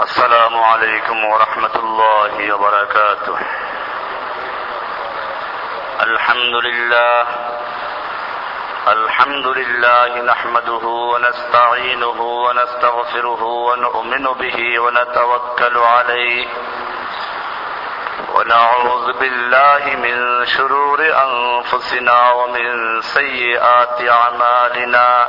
السلام عليكم ورحمة الله وبركاته. الحمد لله الحمد لله نحمده ونستعينه ونستغفره ونؤمن به ونتوكل عليه. ونعوذ بالله من شرور أنفسنا ومن سيئات أعمالنا.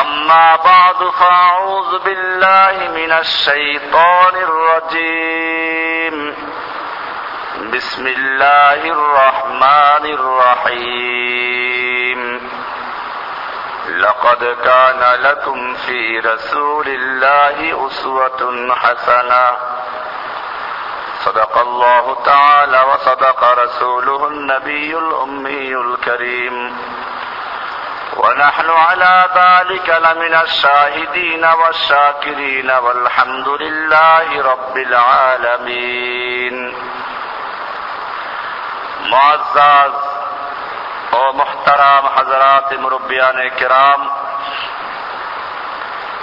أما بعد فأعوذ بالله من الشيطان الرجيم. بسم الله الرحمن الرحيم. لقد كان لكم في رسول الله أسوة حسنة. صدق الله تعالى وصدق رسوله النبي الأمي الكريم. ونحن على ذلك لمن الشاهدين والشاكرين والحمد لله رب العالمين معزز ও মোহতারাম হাজরাত মুরব্বিয়ান কেরাম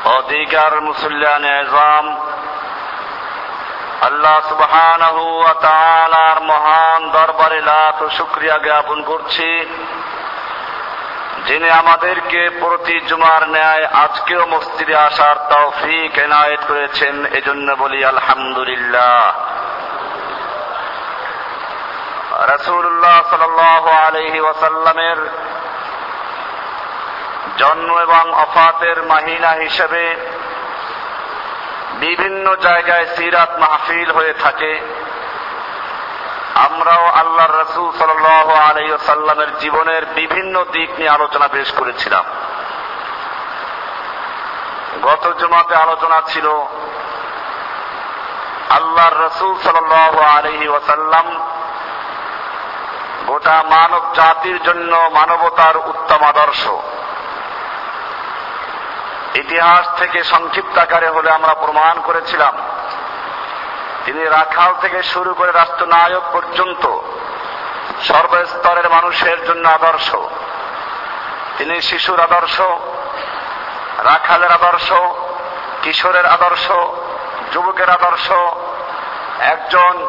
ও দিগার মুসল্লান এজাম আল্লাহ সুবহানাহু ওয়া তাআলার মহান দরবারে লাখ শুকরিয়া জ্ঞাপন করছি যিনি আমাদেরকে প্রতি জুমার ন্যায় আজকেও মসজিদে আসার তৌফিক এনায়েত করেছেন, এজন্য বলি আলহামদুলিল্লাহ। রসুল্লাহ সাল আলহি ওয়াসাল্লামের জন্ম এবং অফাতের মাহিনা হিসেবে বিভিন্ন জায়গায় সিরাত মাহফিল হয়ে থাকে। আমরাও আল্লাহর রসুল সাল আলাইসাল্লামের জীবনের বিভিন্ন দিক নিয়ে আলোচনা পেশ করেছিলাম। গত জমাতে আলোচনা ছিল আল্লাহর রসুল সাল আলহি ওয়াসাল্লাম গোটা মানব জাতির জন্য মানবতার উত্তম আদর্শ। ইতিহাস থেকে সংক্ষিপ্ত আকারে হলে আমরা প্রমাণ করেছিলাম তিনি রাখাল থেকে শুরু করে রাষ্ট্রনায়ক পর্যন্ত সর্বস্তরের মানুষের জন্য আদর্শ। তিনি শিশুর আদর্শ, রাখালের আদর্শ, কিশোরের আদর্শ, যুবকের আদর্শ, একজন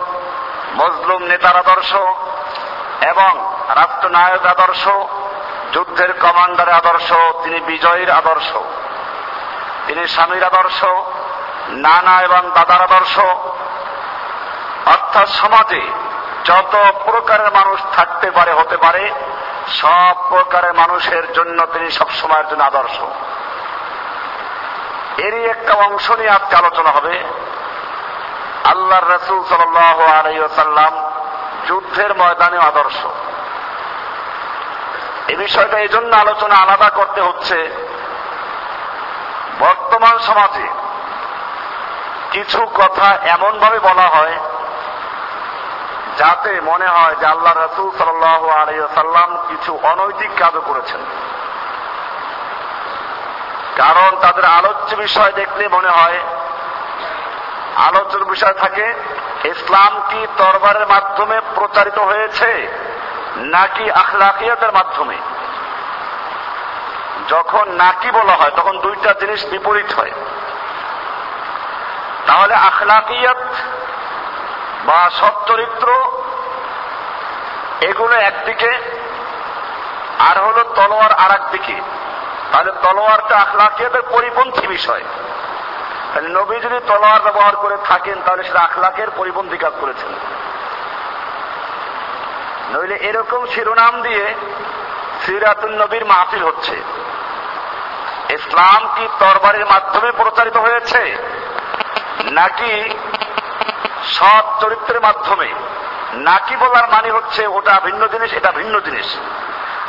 মজলুম নেতার আদর্শ এবং রাষ্ট্রনায়ক আদর্শ, যুদ্ধের কমান্ডারের আদর্শ, তিনি বিজয়ীর আদর্শ। তিনি স্বামীর আদর্শ, নানা এবং দাদার আদর্শ অর্থাৎ সমাজে যত প্রকারের মানুষ থাকতে পারে, হতে পারে, সব প্রকারের মানুষের জন্য তিনি সবসময়ের জন্য আদর্শ। এরই একটা অংশ নিয়ে আজকে আলোচনা হবে। আল্লাহ রসুল সাল আলাইসাল্লাম যুদ্ধের ময়দানে আদর্শ। এ বিষয়টা এই জন্য আলোচনা আলাদা করতে হচ্ছে। বর্তমান সমাজে কিছু কথা এমন ভাবে বলা হয় যাতে মনে হয় যে আল্লাহ রসুল সাল্লাহ কিছু অনৈতিক কাজও করেছেন। কারণ তাদের আলোচ্য বিষয় দেখলে মনে হয় আলোচনার বিষয় থাকে, ইসলাম কি তরবারের মাধ্যমে প্রচারিত হয়েছে, নাকি আখলাকিয়াতের মাধ্যমে? যখন নাকি বলা হয়, তখন দুইটা জিনিস বিপরীত হয়। তাহলে আখলাকিয়াত বা সচ্চরিত্র এগুলো একদিকে, আর হলো তলোয়ার আর দিকে তাহলে তলোয়ারটা আখলাকিয়াতের পরিপন্থী বিষয়। তাহলে নবী যদি তলোয়ার ব্যবহার করে থাকেন, তাহলে সেটা আখলাকের পরিপন্থী কাজ করেছেন। নইলে এরকম শিরোনাম দিয়ে সিরাতুল নবীর মাহফিল হচ্ছে। ইসলাম কি তরবারের মাধ্যমে প্রচারিত হয়েছে? নাকি সৎ চরিত্রের মাধ্যমে। নাকি বলার মানে হচ্ছে ওটা ভিন্ন জিনিস, এটা ভিন্ন জিনিস।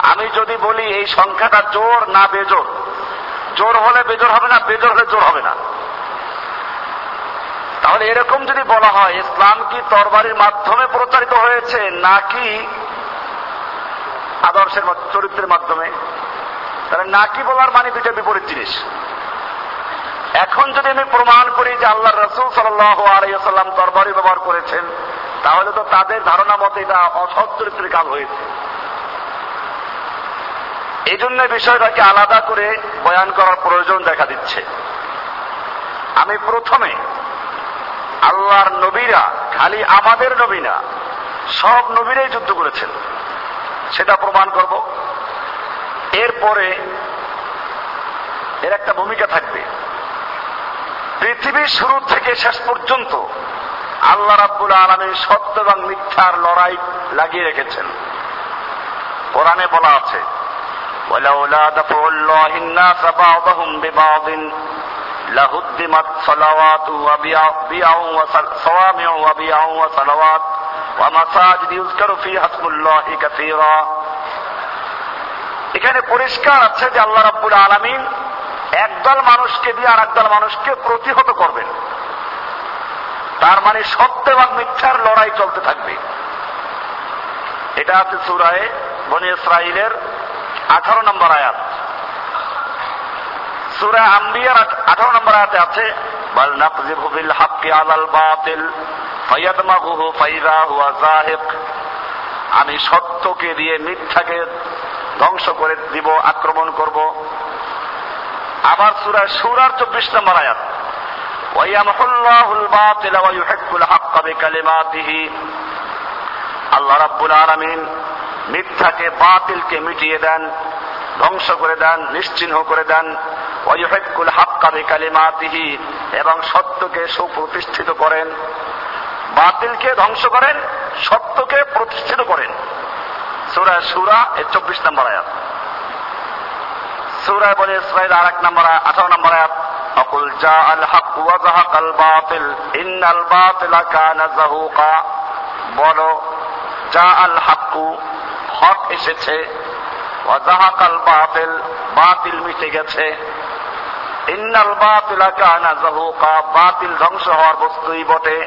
আমি যদি বলি এই সংখ্যাটা জোর না বেজোর, জোর হলে বেজোর হবে না, বেজোর হলে জোর হবে না। তাহলে এরকম যদি বলা হয়, ইসলাম কি তরবারির মাধ্যমে প্রচারিত হয়েছে, নাকি আদর্শের চরিত্রের মাধ্যমে? তাহলে নাকি বলার মানে দুইটা বিপরীত জিনিস। এখন যদি আমি প্রমাণ করি যে আল্লাহ রসুল সাল্লাম তরবারি ব্যবহার করেছেন, তাহলে তো তাদের ধারণা মতে এটা অসৎ কাজ হয়েছে। এই জন্য বিষয়টাকে আলাদা করে বয়ান করার প্রয়োজন দেখা দিচ্ছে। আমি প্রথমে আল্লাহর নবীরা, খালি আমাদের নবী না সব নবীরাই যুদ্ধ করেছেন। সেটা প্রমাণ করব। এরপরে এর একটা ভূমিকা থাকবে। পৃথিবীর শুরু থেকে শেষ পর্যন্ত আল্লাহ রাব্বুল আলমীর সত্য এবং মিথ্যার লড়াই লাগিয়ে রেখেছেন কোরআনে বলা আছে ولولا دفع الله الناس بعضهم ببعض لهدمت صلوات وبيع وصوامع وبيع وصلوات ومساجد يذكر فيها اسم الله كثيرا এখানে পরিষ্কার আছে যে আল্লাহ রাব্বুল আলামিন একদল মানুষকে দিয়ে আর একদল মানুষকে প্রতিহত করবেন তার মানে সত্য এবং মিথ্যার লড়াই চলতে থাকবে। এটা আছে সুরায় বনি ইসরাইলের আঠারো নম্বর আয়াত। সুরা আম্বিয়ার আঠারো নম্বর আয়াতে আছে, বল নাকজিবু বিল হাক্কি আলাল বাতিল, ফায়াদমাগুহু ফাইদা হুয়া জাহিক আমি সত্যকে দিয়ে মিথ্যাকে ধ্বংস করে দিব, আক্রমণ করব। আবার সুরা সুরার চব্বিশ নম্বর আয়াত। আল্লাহ রাব্বুল আলামিন মিথ্যাকে, বাতিলকে মিটিয়ে দেন, ধ্বংস করে দেন, নিশ্চিহ্ন করে দেন। ওয়ুহেকুল হাক্কা বিকালিমাতিহি এবং সত্যকে সুপ্রতিষ্ঠিত করেন। বাতিলকে ধ্বংস করেন, সত্যকে প্রতিষ্ঠিত করেন। সুরা সুরা এর চব্বিশ নম্বর আয়াত। সুরায় বলে ইসরায়েল আর এক নম্বর আঠারো নম্বর আয়াত, অকুল জা আল হক ওয়াজাহাক আল বাতিল, ইন্নাল বাতিলা কানা জাহুকা বলো যা আল হাক্কু হক এসেছে ওয়াজাহাকাল বাতিল বাতিল মিটে গেছে। ইন্নাল বাতিলা কানা জাহুকা বাতিল ধ্বংস হওয়ার বস্তুই বটে।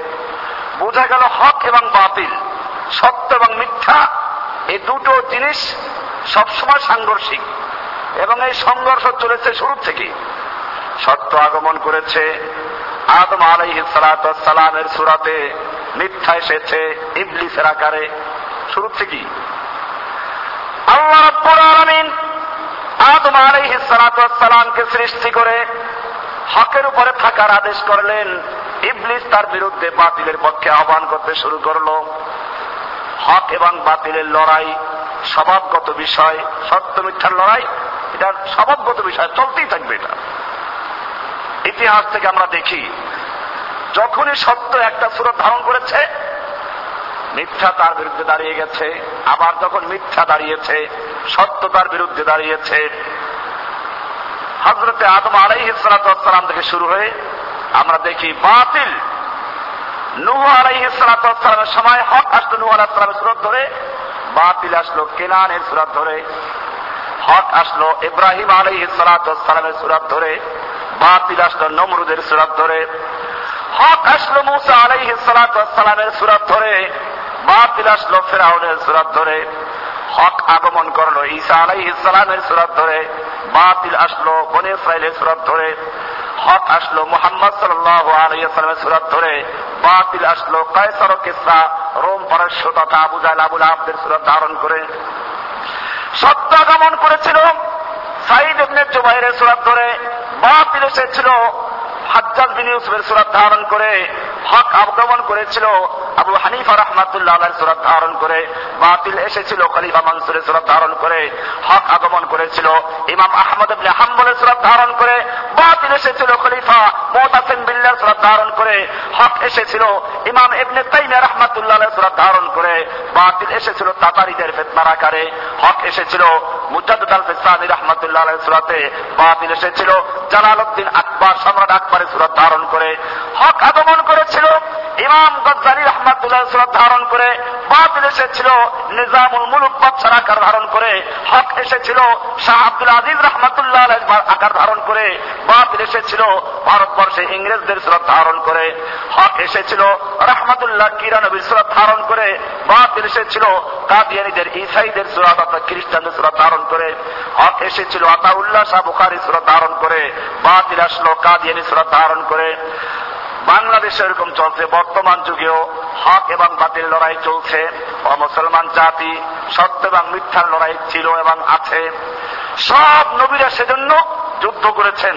বোঝা গেল হক এবং বাতিল, সত্য এবং মিথ্যা, এই দুটো জিনিস সবসময় সাংঘর্ষিক। এবং এই সংঘর্ষ চলেছে শুরু থেকে সত্য আগমন করেছে আদম আলাইহ সালামের সুরাতে, মিথ্যা এসেছে ইবলিসের আকারে, শুরু থেকে আল্লাহ রব্বুল আলামিন আদম সালামকে সৃষ্টি করে হকের উপরে থাকার আদেশ করলেন। ইবলিস তার বিরুদ্ধে বাতিলের পক্ষে আহ্বান করতে শুরু করল। হক এবং বাতিলের লড়াই স্বভাবগত বিষয়, সত্য মিথ্যার লড়াই এটা স্বভাবগত বিষয়, চলতেই থাকবে এটা। ইতিহাস থেকে আমরা দেখি, যখনই সত্য একটা সুরত ধারণ করেছে, মিথ্যা তার বিরুদ্ধে দাঁড়িয়ে গেছে, আবার যখন মিথ্যা দাঁড়িয়েছে, সত্য তার বিরুদ্ধে দাঁড়িয়েছে। হজরতে আদম আলাই সালাম থেকে শুরু হয়ে আমরা দেখি বাতিল। নুহ আলাই সালামের সময় হক আসলো নুহ আলাহ সুরত ধরে, বাতিল আসলো কেনানের সুরত ধরে। হক আসলো। ইব্রাহিম আলাই সালামের সুরত ধরে, বাতিল আসলো নমরুদের সুরত ধরে। হক আসলো মুসা আলাই সালামের সুরত ধরে, বাতিল আসলো ফেরাউনের সুরাত ধরে। হক আগমন করল ঈসা আলাই ইসলামের সুরাত ধরে, বাতিল আসলো বনে ইসরায়েলের সুরাত ধরে। হক আসলো মোহাম্মদ সাল্লাহ আলাইসালামের সুরাত ধরে, বাতিল আসলো কায়সর কিসরা, রোম পারস্য তথা আবুল আবদের সুরাত ধারণ করে। সত্য আগমন করেছিল। সাইদ ইবনে জুবাইরের সুরাত ধরে বাতিল এসেছিল হাজ্জাজ বিন ইউসুফের সুরাত ধারণ করে হক আগমন করেছিল, আবু হানিফা রহমাতুল্লাহ সুরাত ধারণ করে, বাতিল এসেছিল খলিফা মানসুরের সুরাত ধারণ করে, হক আগমন করেছিল, ইমাম আহমদ ইবনে হাম্বলের সুরাত ধারণ করে, বাতিল এসেছিল খলিফা মোতাসিম বিল্লার সুরাত ধারণ করে, হক এসেছিল ইমাম ইবনে তাইমিয়া রহমাতুল্লাহ সুরাত ধারণ করে, বাতিল এসেছিল তাতারিদের ফিতনার আকারে, হক এসেছিল মুজাদ্দিদ আল ফিসানি রহমাতুল্লাহ সুরাতে বাতিল এসেছিল। জালালউদ্দিন আকবর, সম্রাট আকবরের সুরাত ধারণ করে। হক আগমন করেছিল। ইমাম সুরত ধারণ করে। বাতিল এসেছিল, নিজামুল মুলুক বাচ্চার আকার ধারণ করে, হক এসেছিল, শাহ আব্দুল আজিজ রহমাতুল্লাহ আকার ধারণ করে, বাতিল এসেছিল, ভারতবর্ষে ইংরেজদের সুরত ধারণ করে, হক এসেছিল, রহমাতুল্লাহ কিরানবীর সুরত ধারণ করে, বাতিল এসেছিল, কাদিয়ানিদের, ইসাইদের সুরত অর্থাৎ খ্রিস্টানদের সুরত ধারণ করে, হক এসেছিল, আতাউল্লাহ শাহ বুখারি সুরত ধারণ করে, বাতিল আসলো কাদিয়ানি সুরত ধারণ করে। বাংলাদেশে এরকম চলছে, বর্তমান যুগেও হক এবং বাতিল লড়াই চলছে। মুসলমান জাতি সত্য এবং মিথ্যার লড়াই ছিল এবং আছে। সব নবীরা সেজন্য যুদ্ধ করেছেন।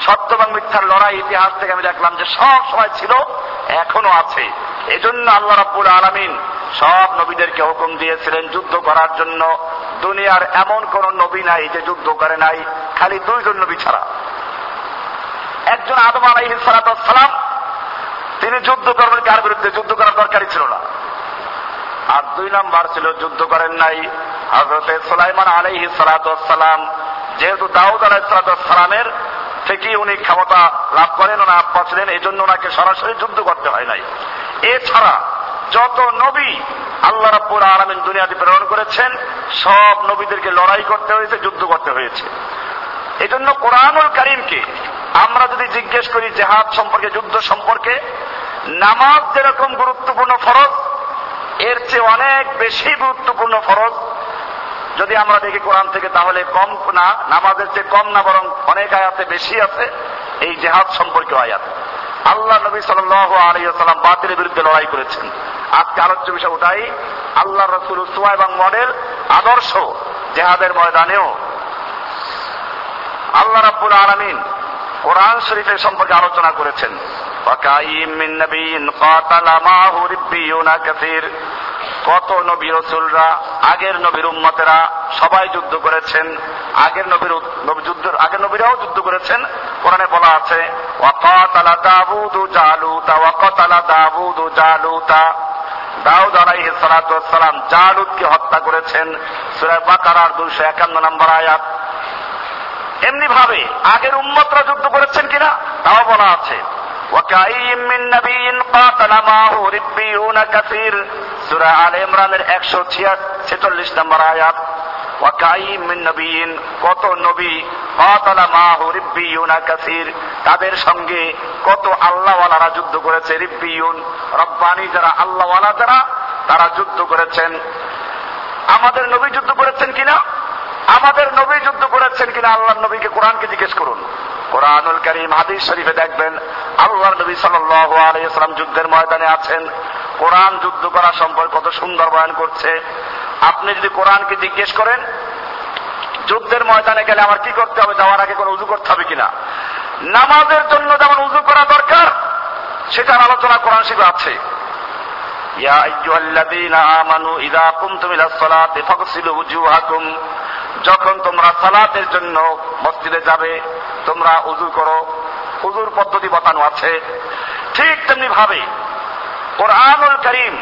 সত্য এবং মিথ্যার লড়াই ইতিহাস থেকে আমি দেখলাম যে সব সময় ছিল, এখনও আছে। এজন্য আল্লাহ রাব্বুল আলামিন সব নবীদেরকে হুকুম দিয়েছিলেন যুদ্ধ করার জন্য। দুনিয়ার এমন কোন নবী নাই যে যুদ্ধ করে নাই, খালি দুইজন নবী ছাড়া। একজন আদম আলাই সালাম তিনি যুদ্ধ করবেন কার বিরুদ্ধে? যুদ্ধ করার দরকারই ছিল না। আর দুই নাম্বার ছিল, যুদ্ধ করেন নাই হজরতে সোলাইমান আলাই সালাম যেহেতু দাউদ আলাই সালামের থেকে উনি ক্ষমতা লাভ করেন, ওনার ছিলেন এই জন্য ওনাকে সরাসরি যুদ্ধ করতে হয় নাই। এছাড়া যত নবী আল্লাহ রাব্বুল আলমিন দুনিয়াতে প্রেরণ করেছেন, সব নবীদেরকে লড়াই করতে হয়েছে, যুদ্ধ করতে হয়েছে। এই জন্য কোরআনুল করিমকে আমরা যদি জিজ্ঞেস করি জেহাদ সম্পর্কে, যুদ্ধ সম্পর্কে, নামাজ যেরকম গুরুত্বপূর্ণ ফরজ, এর চেয়ে অনেক বেশি গুরুত্বপূর্ণ ফরজ, যদি আমরা দেখি কোরআন থেকে, তাহলে কম না, নামাজের চেয়ে কম না, বরং অনেক আয়াতে বেশি আছে এই জেহাদ সম্পর্কে আয়াত। আল্লাহ নবী সাল্লাম বাতিলের বিরুদ্ধে লড়াই করেছেন। আজকে আলোচ্য বিষয় ওটাই আল্লাহ রসুল উসুয়া এবং মডেল আদর্শ জেহাদের ময়দানেও আল্লাহ রাব্বুল আলমিন কোরআন শরীফের সম্পর্কে আলোচনা করেছেন। কত নবী রসুলরা, আগের নবীর উম্মতেরা সবাই যুদ্ধ করেছেন, আগের নবীর যুদ্ধ আগের নবীরাও যুদ্ধ করেছেন। কোরআনে বলা আছে, ওয়াকাতালা দাবুদু জালুতা, ওয়াকাতালা দাবুদু জালুতা। দাউদ আলাইহি সালাম জালুদকে হত্যা করেছেন। সূরা বাকারার 251 নম্বর আয়াত। এমনি ভাবে আগের উম্মতরা যুদ্ধ করেছেন কিনা তাও বলা আছে وكأين من نبي قاتل معه ربيون كثير سورة آل ইমরানের একশো ছেচল্লিশ নম্বর আয়াত ওয়াকাইম মিন নবীন কত নবী কাতালা মাহু রিব্বিয়ুনা কাসির তাদের সঙ্গে কত আল্লাহওয়ালারা যুদ্ধ করেছে রিব্বিয়ুন রব্বানি যারা আল্লাহওয়ালা যারা তারা যুদ্ধ করেছেন আমাদের নবী যুদ্ধ করেছেন কিনা আমাদের নবী যুদ্ধ করেছেন কিনা আল্লাহর নবীকে কোরআনকে জিজ্ঞেস করুন। কোরআনুল করিম হাদিস শরীফে দেখবেন, আল্লাহর নবী সাল্লাম যুদ্ধের ময়দানে আছেন। কোরআন যুদ্ধ করা সম্পর্কে কত সুন্দর বয়ান করছে। আপনি যদি কোরআনকে জিজ্ঞেস করেন, যুদ্ধের ময়দানে গেলে আমার কি করতে হবে, যাওয়ার আগে কোনো উজু করতে হবে কিনা? নামাজের জন্য যেমন উজু করা দরকার, সেটার আলোচনা কোরআন শিখে আছে। ইয়া আইয়ুহাল্লাযীনা আমানু ইযা কুমতুম ইলাস সালাতি ফাগসিলু যখন তোমরা সালাতের জন্য মসজিদে যাবে, তোমরা উজু করো। উজুর পদ্ধতি বতানো আছে। ঠিক তেমনি ভাবে কোরআনুল করিম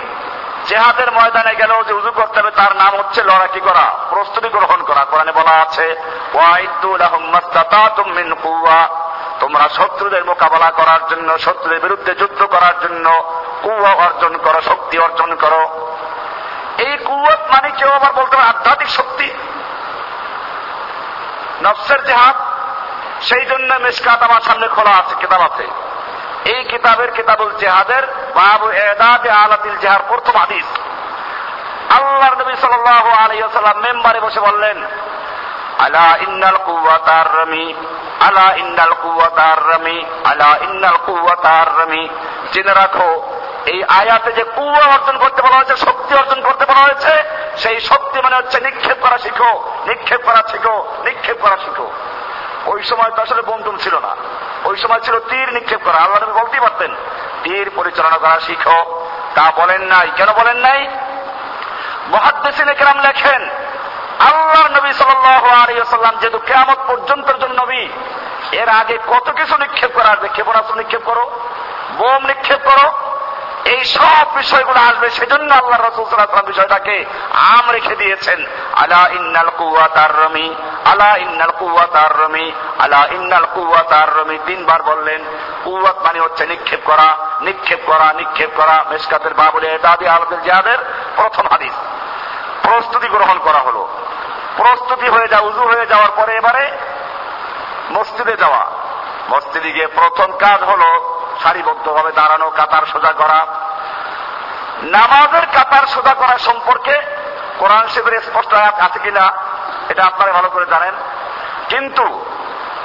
জেহাদের ময়দানে গেল যে উজু করতে হবে, তার নাম হচ্ছে লড়াকি করা, প্রস্তুতি গ্রহণ করা। কোরআনে বলা আছে তোমরা শত্রুদের মোকাবেলা করার জন্য, শত্রুদের বিরুদ্ধে যুদ্ধ করার জন্য কুয়া অর্জন করো, শক্তি অর্জন করো। এই কুয়ত মানে কেউ আবার বলতে পারে আধ্যাত্মিক শক্তি। নফসের জেহাদ, সেই জন্য মেসকাত আমার সামনে খোলা আছে কিতাব আছে এই কিতাবের কিতাবুল জেহাদের বাবু এদাদে আলাতিল জেহার প্রথম হাদিস। আল্লাহর নবী সাল্লাল্লাহু আলাইহি ওয়াসাল্লাম মেম্বারে বসে বললেন, আলা ইন্নাল কুওয়াতার রামি, আলা ইন্নাল কুওয়াতার রামি, আলা ইন্নাল কুওয়াতার রামি। জেনে রাখো এই আয়াতে যে কুয়া অর্জন করতে বলা হয়েছে, শক্তি অর্জন করতে বলা হয়েছে, সেই শক্তি মানে হচ্ছে নিক্ষেপ করা শিখো, নিক্ষেপ করা শিখো, নিক্ষেপ করা শিখো। ওই সময় তো আসলে বন্ধুম ছিল না। ওই সময় ছিল তীর নিক্ষেপ করা। আল্লাহ বলতেই পারতেন, তীর পরিচালনা করা শিখো। তা বলেন নাই। কেন বলেন নাই? মহাদ্দেশিন কেরাম লেখেন, আল্লাহর নবী সাল্লাম যেহেতু কেয়ামত পর্যন্ত নবী, এর আগে কত কিছু নিক্ষেপ করা আছে? ক্ষেপণাস্ত্র নিক্ষেপ করো, বোম নিক্ষেপ করো সব বিষয়গুলো আসবে, সেজন্য আল্লাহ রসুল সাল্লাম বিষয়টাকে আম রেখে দিয়েছেন। আলা ইন্নাল কুয়াতার রমি, আলা ইন্নাল কুয়াতার রমি, আলা ইন্নাল কুয়াত আর রমি। তিনবার বললেন কুয়াত মানে হচ্ছে নিক্ষেপ করা নিক্ষেপ করা নিক্ষেপ করা। মেসকাতের বাবুলে দাদি আলদের জিহাদের প্রথম হাদিস। প্রস্তুতি গ্রহণ করা হলো। প্রস্তুতি হয়ে যা উজু হয়ে যাওয়ার পরে এবারে মসজিদে যাওয়া। মসজিদে গিয়ে প্রথম কাজ হলো সারিবদ্ধভাবে দাঁড়ানো, কাতার সোজা করা। নামাজের কাতার সোজা করা সম্পর্কে কোরআন শিবের স্পষ্ট আয়াত আছে কিনা এটা আপনারা ভালো করে জানেন কিন্তু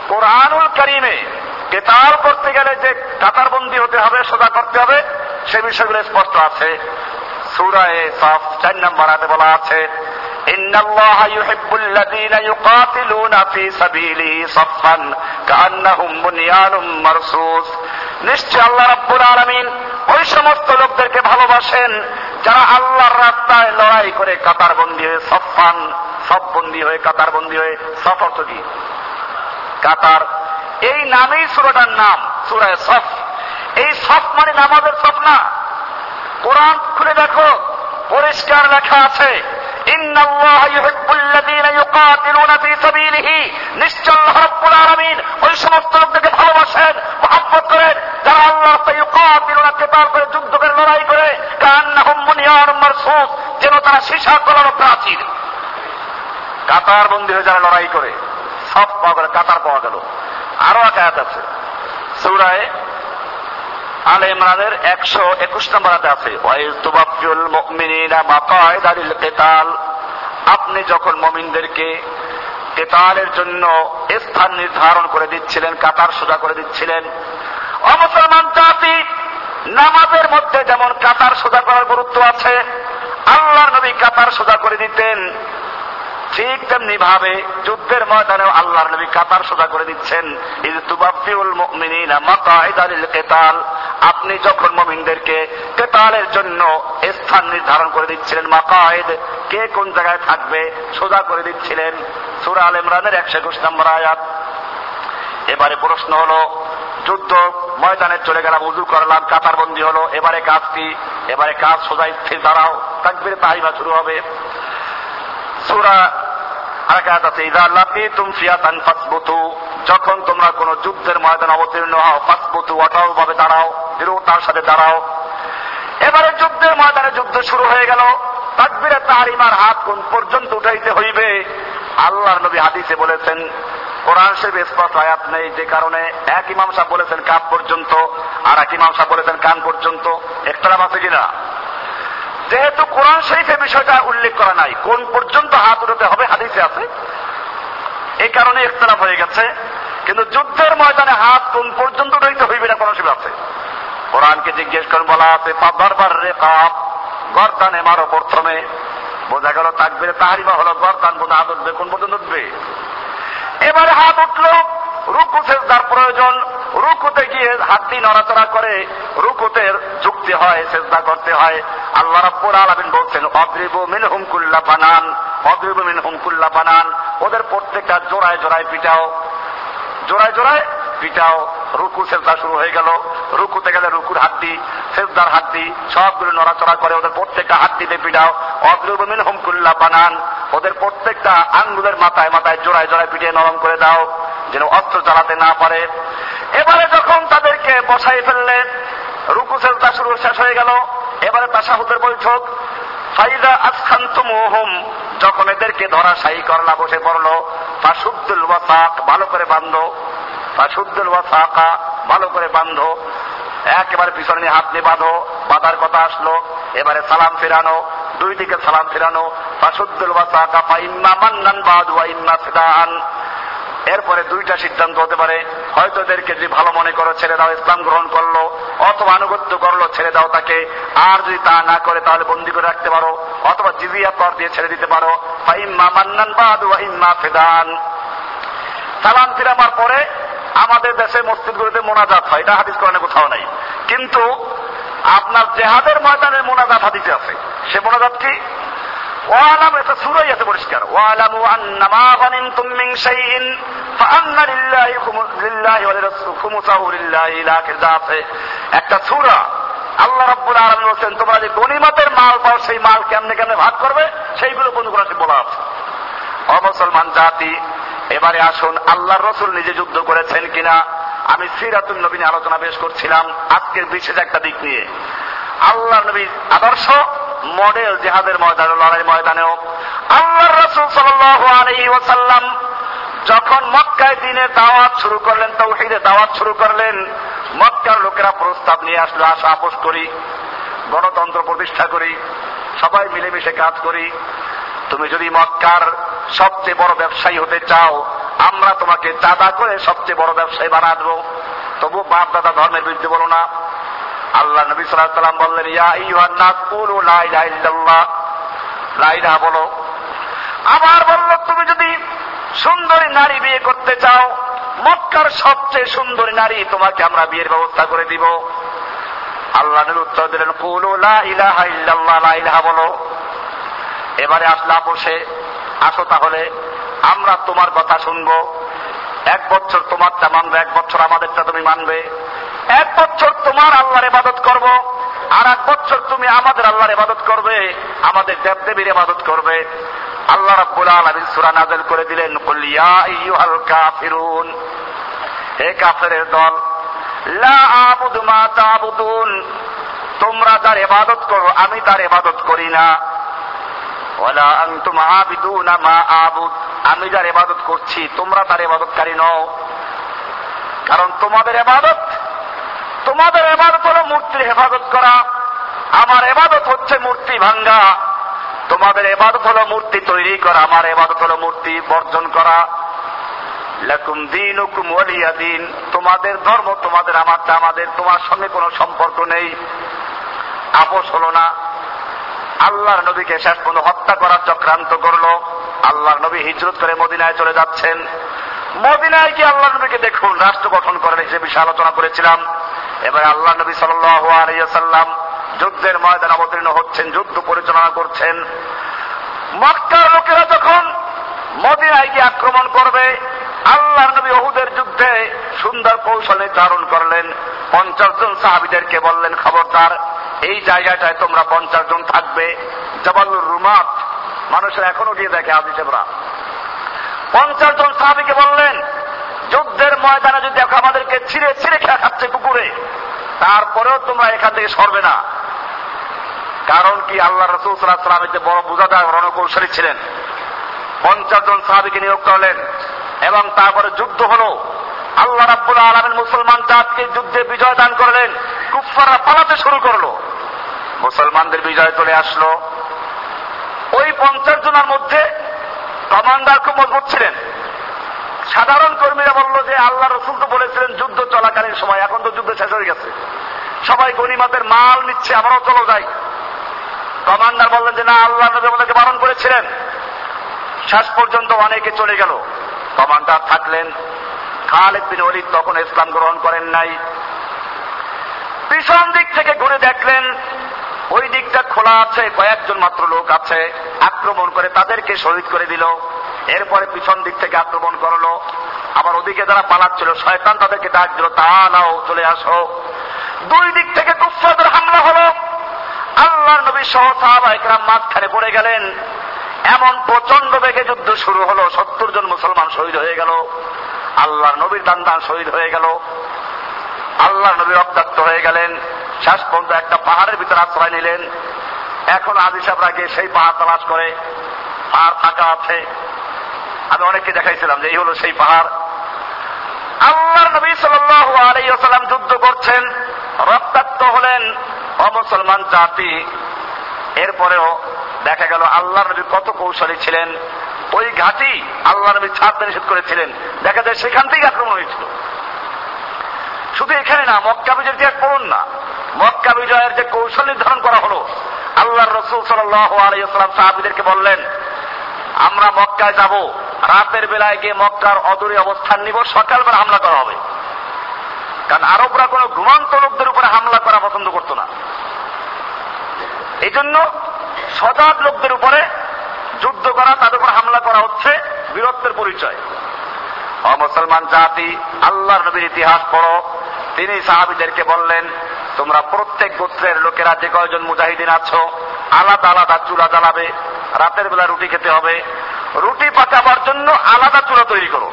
কোরআনুল করিমে কেতাল করতে গেলে যে কাতারবন্দি হতে হবে সোজা করতে হবে সে বিষয়গুলো স্পষ্ট আছে সুরায় সফ চার নম্বর হাতে বলা আছে إن الله يحب الذين يقاتلون في سبيله صفا كأنهم بنيان مرصوص নিশ্চয় আল্লাহ রাব্বুল আলামিন ওই সমস্ত লোকদেরকে ভালোবাসেন যারা আল্লাহর রাস্তায় লড়াই করে কাতার বন্দী হয়ে সফান সব বন্দী হয়ে কাতার বন্দী হয়ে সফর কি কাতার, এই নামেই সুরাটার নাম, সুরায় সফ। এই সফ মানে নামাজের সফ না। কোরআন খুলে দেখো, পরিষ্কার লেখা আছে। নিশ্চয় রব্বুল আলামিন ওই সমস্ত লোকদেরকে ভালোবাসেন, মহাব্বত করেন। যারা আল্লাহ ইউকাতিলুনা কেতাল করে যুদ্ধ করে লড়াই করে কান্নাহুম বুনিয়ানুম মারসুস, যেন তারা সীসা কলানো প্রাচীর। কাতার বন্দী হয়ে যারা লড়াই করে, সব পাওয়া গেল, কাতার পাওয়া গেল। আরও এক আয়াত আছে। সৌরায় আলে ইমরানের একশো একুশ নম্বর আছে আপনি যখন মমিনদেরকে কেতালের জন্য স্থান নির্ধারণ করে দিচ্ছিলেন, কাতার সোজা করে দিচ্ছিলেন, অমুসলমান জাতি নামাজের মধ্যে যেমন কাতার সোজা করার গুরুত্ব আছে আল্লাহ নবী কাতার সোজা করে দিতেন, ঠিক তেমনি ভাবে যুদ্ধের ময়দানে আল্লাহর নবী কাতার সোজা করে দিচ্ছেন ইদ তুবাফিউল মুমিনিনা মাকাইদালিল কেতাল। আপনি যখন মমিনদেরকে কেতালের জন্য স্থান নির্ধারণ করে দিচ্ছিলেন, মাকায়েদ, কে কোন জায়গায় থাকবে, সোজা করে দিচ্ছিলেন, সুরা আল ইমরানের একশো একুশ নম্বর আয়াত। এবারে প্রশ্ন হলো, যুদ্ধ ময়দানে চলে গেলাম, উজু করলাম কাতারবন্দি হলো, এবারে কাজ কি এবারে কাজ সোজা স্থির দাঁড়াও, তাকবির তাহিমা শুরু হবে। সুরা আরাকাত আছে ইদা ফিয়াতান ফাসবুতু যখন তোমরা কোন যুদ্ধের ময়দান অবতীর্ণ হও, ফাসবুতু অটল ভাবে দাঁড়াও দৃঢ়তার সাথে দাঁড়াও। এবারে যুদ্ধের ময়দানে যুদ্ধ শুরু হয়ে গেল। তাকবিরে তাহারিমার হাত কোন পর্যন্ত উঠাইতে হইবে? আল্লাহর নবী হাদিসে বলেছেন, কোরআন শরীফ স্পষ্ট আয়াত নেই যে কারণে এক ইমাম সাহেব বলেছেন কাপ পর্যন্ত, আর এক ইমাম সাহেব বলেছেন, কান পর্যন্ত। একটা আছে কিনা? যেহেতু কোরআন শরীফে বিষয়টা উল্লেখ করা নাই, কোন পর্যন্ত হাত উঠাতে হবে হাদিসে আছে। এই কারণে ইখতলাফ হয়ে গেছে। কিন্তু যুদ্ধের ময়দানে হাত কোন পর্যন্ত উঠাইতে হইবে না কোন অসুবিধা আছে। কোরআনকে জিজ্ঞেস করে বলা আছে বারবার রে কাপ গরদানে মারো প্রথমে। বোঝা গেল, তাকবিরে তাহারিমা হলো গরদান বোধ হাত উঠবে, কোন পর্যন্ত উঠবে? এবারে হাত উঠল, রুকু সেজদার প্রয়োজন, রুকুতে গিয়ে হাতটি নড়াচড়া করে রুকুতে যুক্তি হয়, সেজদা করতে হয়। আল্লাহ রাব্বুল আলামিন বলছেন, অদ্রিবু মিনহুম কুল্লা বানান, অদ্রিবু মিনহুম কুল্লা বানান। ওদের প্রত্যেকটা জোড়ায় জোড়ায় পিটাও। জোড়ায় জোড়ায়। পিটাও রুকু সেজদা শুরু হয়ে গেল। রুকুতে গেলে রুকুর হাড্ডি, সেজদার হাড্ডি, সবগুলো নড়াচড়া করে ওদের প্রত্যেকটা হাড্ডিতে পিটাও অদ্রিবু মিনহুম কুল্লা বানান। ওদের প্রত্যেকটা আঙ্গুলের মাথায় মাথায় জোড়ায় জোড়ায় পিটিয়ে নরম করে দাও, যেন অস্ত্র চালাতে না পারে। এবারে যখন তাদেরকে বসাই ফেললেন রুকু, সেজদা শুরু শেষ হয়ে গেল। এবারে তাসাহুদের বৈঠক। ফাইদা আজখান্ত মোহম যখন এদেরকে ধরা সাই করলা, বসে পড়ল। ফাসুদ্দুল ওয়াসাক, ভালো করে বান্ধো ফাসুদ্দুল ওয়াসাকা, ভালো করে বান্ধো একেবারে পিছনে হাত নিয়ে বাঁধো। বাঁধার কথা আসলো। এবারে সালাম ফেরানো। দুই দিকে সালাম ফেরানো। ফাসুদ্দুল ওয়াসাকা ফা মান্নান বাদু ওয়া ইম্মা এরপরে দুইটা সিদ্ধান্ত হতে পারে। হয়তো এদেরকে যদি ভালো মনে করো, ছেড়ে দাও, ইসলাম গ্রহণ করল, অথবা আনুগত্য করল, ছেড়ে দাও তাকে। আর যদি তা না করে, তাহলে বন্দি করে রাখতে পারো, অথবা জিজিয়া কর দিয়ে ছেড়ে দিতে পারো। ফাইম্মা মান্নান বাদ ওয়াইম্মা ফেদান। সালাম ফিরামার পরে আমাদের দেশে মসজিদগুলোতে মোনাজাত হয়। এটা হাদিস কোরআনে কোথাও নাই। কিন্তু আপনার জেহাদের ময়দানের মোনাজাত হাদিসে আছে। সে মোনাজাত কি? ওয়ালাম, এটা সুরাই আছে পরিষ্কার। ওয়ালামু আন্নামা গানিমতুম মিন শাইইন, ফাআন্না লিল্লাহি লিল্লাহি ওয়া লিরাসূলিহি লিল্লাহি ইলা আছে একটা সূরা, আল্লাহ রাব্বুল আলামিন বলেন তোমরা যে গনিমতের মাল পাও, সেই মাল কেমনে কেমনে ভাগ করবে? সেইগুলো বন্ধু করা বলা আছে। অমুসলমান জাতি, এবারে আসুন, আল্লাহর রসুল নিজে যুদ্ধ করেছেন কিনা? আমি সিরাতুল নবীন আলোচনা বেশ করছিলাম। আজকের বিশেষ একটা দিক নিয়ে। আল্লাহ নবীর আদর্শ মডেল জেহাদের ময়দানে, লড়াই ময়দানেও। আল্লাহর রসুল ওসাল্লাম যখন মক্কায় দিনে দাওয়াত শুরু করলেন, তৌহিদে দাওয়াত শুরু করলেন, মক্কার লোকেরা প্রস্তাব নিয়ে আসলো, আসা, আপোষ করি, গণতন্ত্র প্রতিষ্ঠা করি, সবাই মিলেমিশে কাজ করি। তুমি যদি মক্কার সবচেয়ে বড় ব্যবসায়ী হতে চাও, আমরা তোমাকে চাঁদা করে সবচেয়ে বড় ব্যবসায়ী বানা দেবো। তবু বাপ দাদা ধর্মের বিরুদ্ধে বলো না। আল্লাহ নবী সাল্লাহ সাল্লাম বললেন, ইয়া ইউহান নাস, কুলু লা ইলাহা ইল্লাল্লাহ। বলো। আবার বলল, তুমি যদি সুন্দরী নারী বিয়ে করতে চাও, মক্কার সবচেয়ে সুন্দরী নারী তোমাকে আমরা বিয়ের ব্যবস্থা করে দিব। আল্লাহ নবী উত্তর দিলেন, কুলু লা ইলাহা ইল্লাল্লাহ, লা বলো। এবারে আসলে বসে, আসো তাহলে, আমরা তোমার কথা শুনব। এক বছর তোমারটা মানবে এক বছর আমাদেরটা তুমি মানবে। এক বছর তোমার আল্লাহর ইবাদত করব, আর এক বছর তুমি আমাদের আল্লাহর ইবাদত করবে, আমাদের দেবদেবীর ইবাদত করবে। আল্লাহ রাব্বুল আলামিন সূরা নাযিল করে দিলেন, কুল ইয়া আইয়ুহাল কাফিরুন হে কাফেরের দল, লা আবুদু মা তাবুদুন তোমরা যার ইবাদত করো, আমি তার ইবাদত করি না ওয়ালা আনতুম আবিদুনা মা আবুদ আমি যার ইবাদত করছি, তোমরা তার ইবাদতকারী নও কারণ তোমাদের ইবাদত তোমাদের এবাদত হলো মূর্তির হেফাজত করা। আমার এবাদত হচ্ছে মূর্তি ভাঙ্গা। তোমাদের এবাদত হলো মূর্তি তৈরি করা। আমার এবাদত হলো মূর্তি বর্জন করা। লাকুম দিন হুকুম ওলিয়া দিন। তোমাদের ধর্ম তোমাদের আমার আমাদের। তোমার সঙ্গে কোনো সম্পর্ক নেই। আপোষ হলো না। আল্লাহর নবীকে শেষ পর্যন্ত হত্যা করার চক্রান্ত করল। আল্লাহর নবী হিজরত করে মদিনায় চলে যাচ্ছেন। মদিনায় কি আল্লাহ নবীকে দেখুন। রাষ্ট্র গঠন করেন হিসেবে আলোচনা করেছিলাম। এবার আল্লাহ নবী সাল্লাম যুদ্ধের ময়দান অবতীর্ণ হচ্ছেন, যুদ্ধ পরিচালনা করছেন। মক্কার লোকেরা যখন মদিনায় গিয়ে আক্রমণ করবে আল্লাহ নবী ওহুদের যুদ্ধে সুন্দর কৌশল নির্ধারণ করলেন। পঞ্চাশ জন সাহাবিদেরকে বললেন, খবরদার, এই জায়গাটায় তোমরা পঞ্চাশ জন থাকবে। জবালুর রুমাত মানুষের এখনও গিয়ে দেখে আদিসেবরা পঞ্চাশ জন সাহাবিকে বললেন যুদ্ধের ময়দানে যদি দেখো আমাদেরকে ছিঁড়ে ছিঁড়ে খেয়া খাচ্ছে পুকুরে, তারপরেও তোমরা এখান থেকে সরবে না। কারণ কি আল্লাহ রসুল সাল্লাহ যে বড় বুঝাদার রণকৌশলী ছিলেন। পঞ্চাশ জন সাহাবিকে নিয়োগ করলেন এবং তারপরে যুদ্ধ হলো। আল্লাহ রাব্বুল আলমের মুসলমান জাতকে যুদ্ধে বিজয় দান করলেন কুফাররা পালাতে শুরু করল। মুসলমানদের বিজয় চলে আসলো। ওই পঞ্চাশ জনের মধ্যে কমান্ডার খুব মজবুত ছিলেন। সাধারণ কর্মীরা বলল যে আল্লাহ রসুল তো বলেছিলেন, যুদ্ধ চলাকালীন সময়, এখন তো যুদ্ধ শেষ হয়ে গেছে। সবাই গণিমাতের মাল নিচ্ছে, আমরাও চলো যাই। কমান্ডার বললেন যে, না, আল্লাহ আমাদেরকে বারণ করেছিলেন। শেষ পর্যন্ত অনেকে চলে গেল। কমান্ডার থাকলেন। খালেদ বিন অলিদ তখন ইসলাম গ্রহণ করেন নাই। পিছন দিক থেকে ঘুরে দেখলেন, ওই দিকটা খোলা আছে, কয়েকজন মাত্র লোক আছে। আক্রমণ করে তাদেরকে শহীদ করে দিল। এরপরে পিছন দিক থেকে আক্রমণ করল। আবার ওদিকে যারা পালাচ্ছিল, শয়তান তাদেরকে ডাক দিল তা নাও চলে আসো। দুই দিক থেকে কুফাদের হামলা হলো। আল্লাহ নবী সহ সাহাবা একরাম মাঝখানে পড়ে গেলেন। এমন প্রচণ্ড বেগে যুদ্ধ শুরু হলো, সত্তর জন মুসলমান শহীদ হয়ে গেল। আল্লাহর নবীর দান দান শহীদ হয়ে গেল। আল্লাহ নবী রক্তাক্ত হয়ে গেলেন। শেষ পর্যন্ত একটা পাহাড়ের ভিতরে আশ্রয় নিলেন। এখন আদি সাহেবরা গিয়ে সেই পাহাড় তালাশ করে। পাহাড় ফাঁকা আছে। আমি অনেককে দেখাইছিলাম যে এই হলো সেই পাহাড়। আল্লাহ নবী সাল্লাম যুদ্ধ করছেন। রক্তাক্ত হলেন অমুসলমান জাতি। এরপরেও দেখা গেল আল্লাহ নবী কত কৌশলী ছিলেন। ওই ঘাটি আল্লাহ নবী ছাড়তে নিষেধ করেছিলেন। দেখা যায় সেখান থেকে আক্রমণ হয়েছিল। শুধু এখানে না, মক্কা বিজয়ের ইতিহাস না। মক্কা বিজয়ের যে কৌশল নির্ধারণ করা হলো, আল্লাহর রসুল সাল্লাম সাহাবিদেরকে বললেন, আমরা মক্কায় যাব। রাতের বেলায় গিয়ে মক্কার অদূরে অবস্থান নিব, সকালবেলা হামলা করা হবে। কারণ আরবরা কোন ঘুমান্ত লোকদের উপরে হামলা করা পছন্দ করতো না। এই জন্য সজাগ লোকদের উপরে যুদ্ধ করা, তাদের উপর হামলা করা হচ্ছে বীরত্বের পরিচয়। অমুসলমান জাতি, আল্লাহর নবীর ইতিহাস পড়ো। তিনি সাহাবিদেরকে বললেন, তোমরা প্রত্যেক গোত্রের লোকেরা যে কয়জন মুজাহিদিন আছো, আলাদা আলাদা চুলা জ্বালাবে, রাতের বেলা রুটি খেতে হবে। রুটি পাকাবার জন্য আলাদা চুলা তৈরি করো।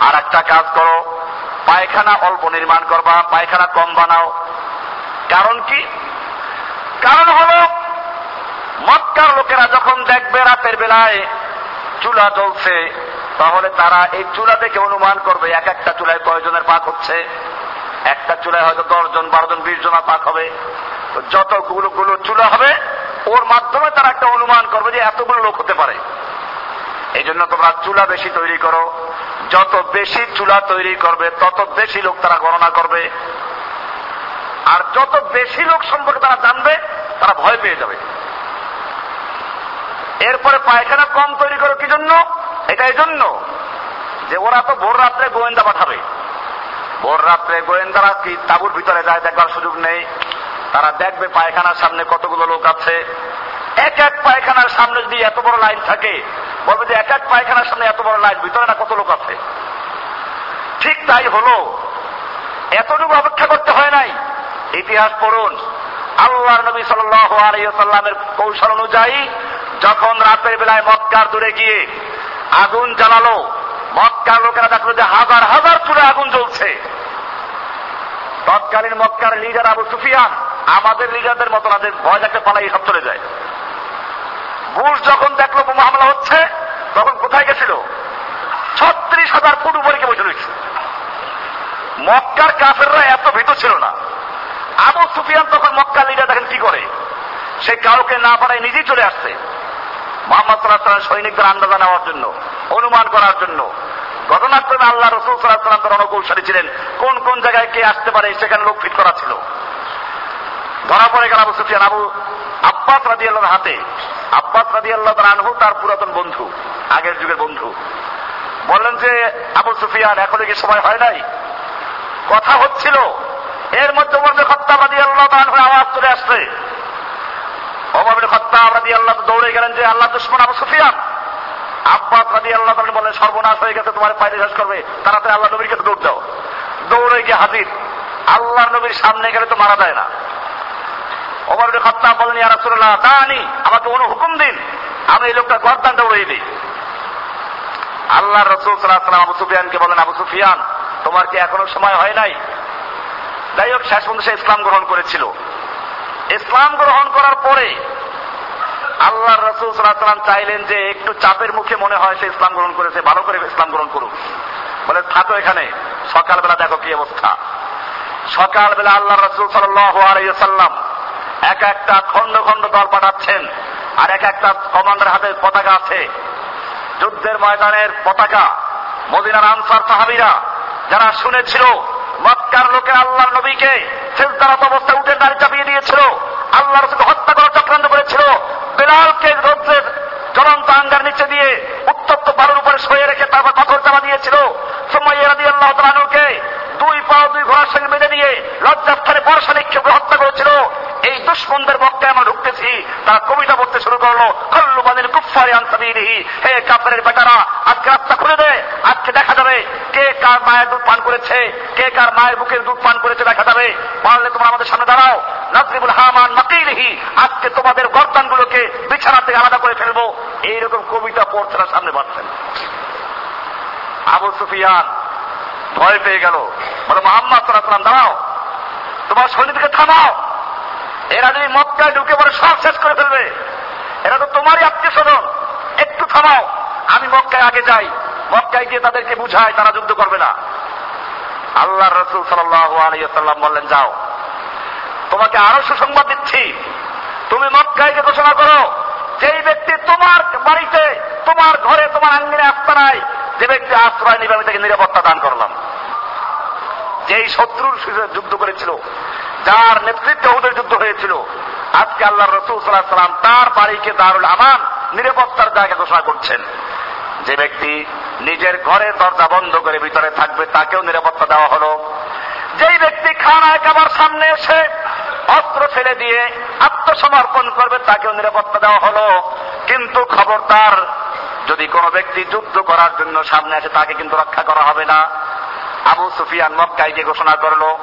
আর একটা কাজ করো, পায়খানা অল্প নির্মাণ করবা, পায়খানা কম বানাও। কারণ কি? কারণ হলো, মক্কার লোকেরা যখন দেখবে রাতের বেলায় চুলা জ্বলছে, তাহলে তারা এই চুলা দেখে অনুমান করবে, এক একটা চুলায় কয়জনের পাক হচ্ছে? একটা চুলায় হয়তো দশজন বারো জন বিশ জনের পাক হবে। যতগুলো গুলো চুলা হবে, ওর মাধ্যমে তারা একটা অনুমান করবে যে এতগুলো লোক হতে পারে। এই জন্য তোমরা চুলা বেশি তৈরি করো। যত বেশি চুলা তৈরি করবে, তত বেশি লোক তারা গণনা করবে। আর যত বেশি লোক সম্পর্কে তারা জানবে, তারা ভয় পেয়ে যাবে। এরপরে পায়খানা কম তৈরি করো কি জন্য? এটা এই জন্য যে ওরা তো ভোর রাত্রে গোয়েন্দা পাঠাবে। ভোর রাত্রে গোয়েন্দারা কি তাবুর ভিতরে যায় দেখবার সুযোগ নেই? তারা দেখবে পায়খানার সামনে কতগুলো লোক আছে। এক এক পায়খানার সামনে যদি এত বড় লাইন থাকে বলবে যে এক এক পায়খানার সামনে এত বড় লাইন ভিতরে না কত লোক আছে? ঠিক তাই হলো। এতটুকু অপেক্ষা করতে হয় নাই। ইতিহাস পড়ুন। আল্লাহ নবী সাল্লামের কৌশল অনুযায়ী যখন রাতের বেলায় মক্কার দূরে গিয়ে আগুন জ্বালালো, মক্কার লোকেরা দেখল যে হাজার হাজার চুলে আগুন জ্বলছে। তৎকালীন মক্কার লিডার আবু সুফিয়ান, আমাদের লিডারদের মতো তাদের ভয় দেখতে পালাই সব চলে যায়। বুশ যখন দেখল বোমা হামলা হচ্ছে, তখন কোথায় গেছিল? ছত্রিশ হাজার ফুট উপরে কে বসে রয়েছে। মক্কার কাফেররা এত ভীত ছিল না। আবু সুফিয়ান তখন মক্কা লিডার দেখেন কি করে? সে কাউকে না পারায় নিজেই চলে আসছে। মোহাম্মদ সাল্লাহ সৈনিকদের আন্দাজা নেওয়ার জন্য, অনুমান করার জন্য। ঘটনাক্রমে আল্লাহ রসুল সাল্লাহ সাল্লাম তার রণকৌশলী ছিলেন। কোন কোন জায়গায় কে আসতে পারে, সেখানে লোক ফিট করা ছিল। ধরা পড়ে গেল আবু সুফিয়ান। আবু আব্বাস রাজি আল্লাহর হাতে আব্বাস রাজি আল্লাহ আনহু তার পুরাতন বন্ধু, আগের যুগের বন্ধু। বললেন যে, আবু সুফিয়ান, এখনও কি সময় হয় নাই? কথা হচ্ছিল। এর মধ্যে মধ্যে খত্তাব রাজি আল্লাহ আনহু আওয়াজ চলে আসছে। ওমর খত্তাব রাজি আল্লাহ দৌড়ে গেলেন যে আল্লাহ দুশ্মন আবু সুফিয়ান। আব্বাস রাজি আল্লাহ বলেন সর্বনাশ হয়ে গেছে, তোমার পায়ে শেষ করবে, তাড়াতাড়ি আল্লাহ নবীর কাছে দৌড় দাও। দৌড়ে গিয়ে হাজির আল্লাহ নবীর সামনে গেলে তো মারা যায় না। ওমর খত্তাব বলেন, ইয়া রাসূলুল্লাহ, দানি, আমাকে অনু হুকুম দিন। আমি এই লোকটা গর্দান দৌড়িয়ে দিই। আল্লাহ রসুল সাল্লাহ সাল্লাম আবু সুফিয়ানকে বলেন, আবু সুফিয়ান, তোমার কি এখনও সময় হয় নাই? যাই হোক, শেষ পর্যন্ত সে ইসলাম গ্রহণ করেছিল। ইসলাম গ্রহণ করার পরে আল্লাহ রসুল সাল্লাম চাইলেন যে একটু চাপের মুখে মনে হয় সে ইসলাম গ্রহণ করেছে, ভালো করে ইসলাম গ্রহণ করুক। বলে, থাকো এখানে, সকালবেলা দেখো কি অবস্থা। সকালবেলা আল্লাহ রসুল সাল্লাম এক একটা খন্ড খন্ড দল পাঠাচ্ছেন, আর এক একটা কমান্ডার হাতে পতাকা আছে। যুদ্ধের ময়দানের পতাকা, মদিনার আনসার সাহাবিরা, যারা শুনেছিল, মক্কার লোকে আল্লাহর নবীকে সেজদারত অবস্থায় উঠে দাঁড়িয়ে চাপিয়ে দিয়েছিল আল্লাহ রসুলকে হত্যা করার চক্রান্ত করেছিল, বেলালকে রৌদ্রের জ্বলন্ত আঙ্গার নিচে দিয়ে উত্তপ্ত বালুর উপরে শুয়ে রেখে তারপর পাথর চাপা দিয়েছিল। সময় আল্লাহ তালুকে দুই পা দুই ঘোড়ার সঙ্গে বেঁধে নিয়ে লজ্জাস্থানে বর্ষা নিক্ষেপে হত্যা করেছিল। এই দুষ্মনদের মক্কায় আমরা ঢুকতেছি। তারা কবিতা বলতে শুরু করল কল্লু বাদিল কুফারি আনসাবিহি হে কাপড়ের বেটারা, আজকে রাস্তা খুলে দে, আজকে দেখা যাবে কে কার মায়ের দুধ পান করেছে, কে কার মায়ের বুকের দুধ পান করেছে দেখা যাবে। পারলে তোমরা আমাদের সামনে দাঁড়াও। নাজরিবুল হামান মাকিলহি, আজকে তোমাদের গর্দান গুলোকে বিছানা থেকে আলাদা করে ফেলব। এইরকম কবিতা পড়ছে না সামনে পাচ্ছেন আবু সুফিয়ান ভয় পেয়ে গেল। বলে, মোহাম্মদ দাঁড়াও। তোমার সৈনিককে থামাও। এরা যদি মক্কায় ঢুকে পরে সব শেষ করে ফেলবে। এরা তো তোমারই আত্মীয় স্বজন একটু থামাও। আমি মক্কায় আগে যাই। মক্কায় গিয়ে তাদেরকে বুঝাই, তারা যুদ্ধ করবে না। আল্লাহ রসুল সাল্লাম বললেন, যাও। তোমাকে আরও সুসংবাদ দিচ্ছি। তুমি মক্কায় গিয়ে ঘোষণা করো, যেই ব্যক্তি তোমার বাড়িতে, তোমার ঘরে, তোমার আঙ্গিনে আস্তানায় যে ব্যক্তি আশ্রয় নিবে, আমি তাকে নিরাপত্তা দান করলাম। যেই শত্রুর যুদ্ধ করেছিল যার নেতৃত্বে ওদের যুদ্ধ হয়েছিল। আজকে আল্লাহ রসুল সাল্লাহ সাল্লাম তার বাড়িকে দারুল আমান নিরাপত্তার জায়গা ঘোষণা করছেন। যে ব্যক্তি নিজের ঘরে দরজা বন্ধ করে ভিতরে থাকবে, তাকেও নিরাপত্তা দেওয়া হলো। যেই ব্যক্তি খানায় কাবার সামনে এসে অস্ত্র ফেলে দিয়ে আত্মসমর্পণ করবে, তাকেও নিরাপত্তা দেওয়া হলো। কিন্তু খবরদার যদি কোনো ব্যক্তি যুদ্ধ করার জন্য সামনে আসে, তাকে কিন্তু রক্ষা করা হবে না। আবু সুফিয়ান মক্কাইকে ঘোষণা করল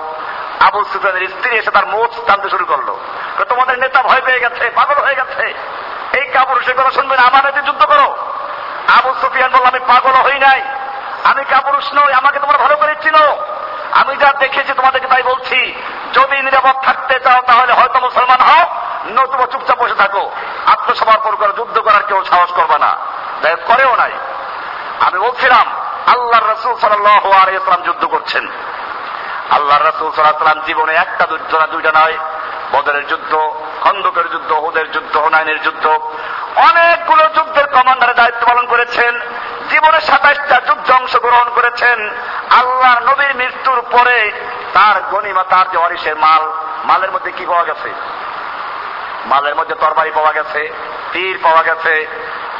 আবু সুফিয়ানের স্ত্রী এসে তার মুখ টানতে শুরু করল। তোমাদের নেতা ভয় পেয়ে গেছে, পাগল হয়ে গেছে। এই সে কথা শুনবে না, আমার যুদ্ধ করো। আবু সুফিয়ান বলল, আমি পাগল হই নাই। আমি কাপুরুষ নই, আমাকে তোমরা ভালো করে চিনো। আমি যা দেখেছি তোমাদেরকে তাই বলছি। যদি নিরাপদ থাকতে চাও, তাহলে হয়তো মুসলমান হও, নতুবা চুপচাপ বসে থাকো। আত্মসমর্পণ করে, যুদ্ধ করার কেউ সাহস করবে না। দেখ করেও নাই। আমি বলছিলাম আল্লাহ রসুল সাল্লাহ ইসলাম যুদ্ধ করছেন। আল্লাহ রসুল সাল্লাম জীবনে একটা যুদ্ধ না, দুইটা নয়। বদরের যুদ্ধ, খন্দকের যুদ্ধ, হুদের যুদ্ধ, হুনাইনের যুদ্ধ। অনেকগুলো যুদ্ধের কমান্ডারের দায়িত্ব পালন করেছেন। জীবনে সাতাইশটা যুদ্ধ অংশগ্রহণ করেছেন। আল্লাহর নবীর মৃত্যুর পরে তার গণিমা তার যে অরিসের মাল, মালের মধ্যে কি পাওয়া গেছে? মালের মধ্যে তরবারি পাওয়া গেছে, তীর পাওয়া গেছে,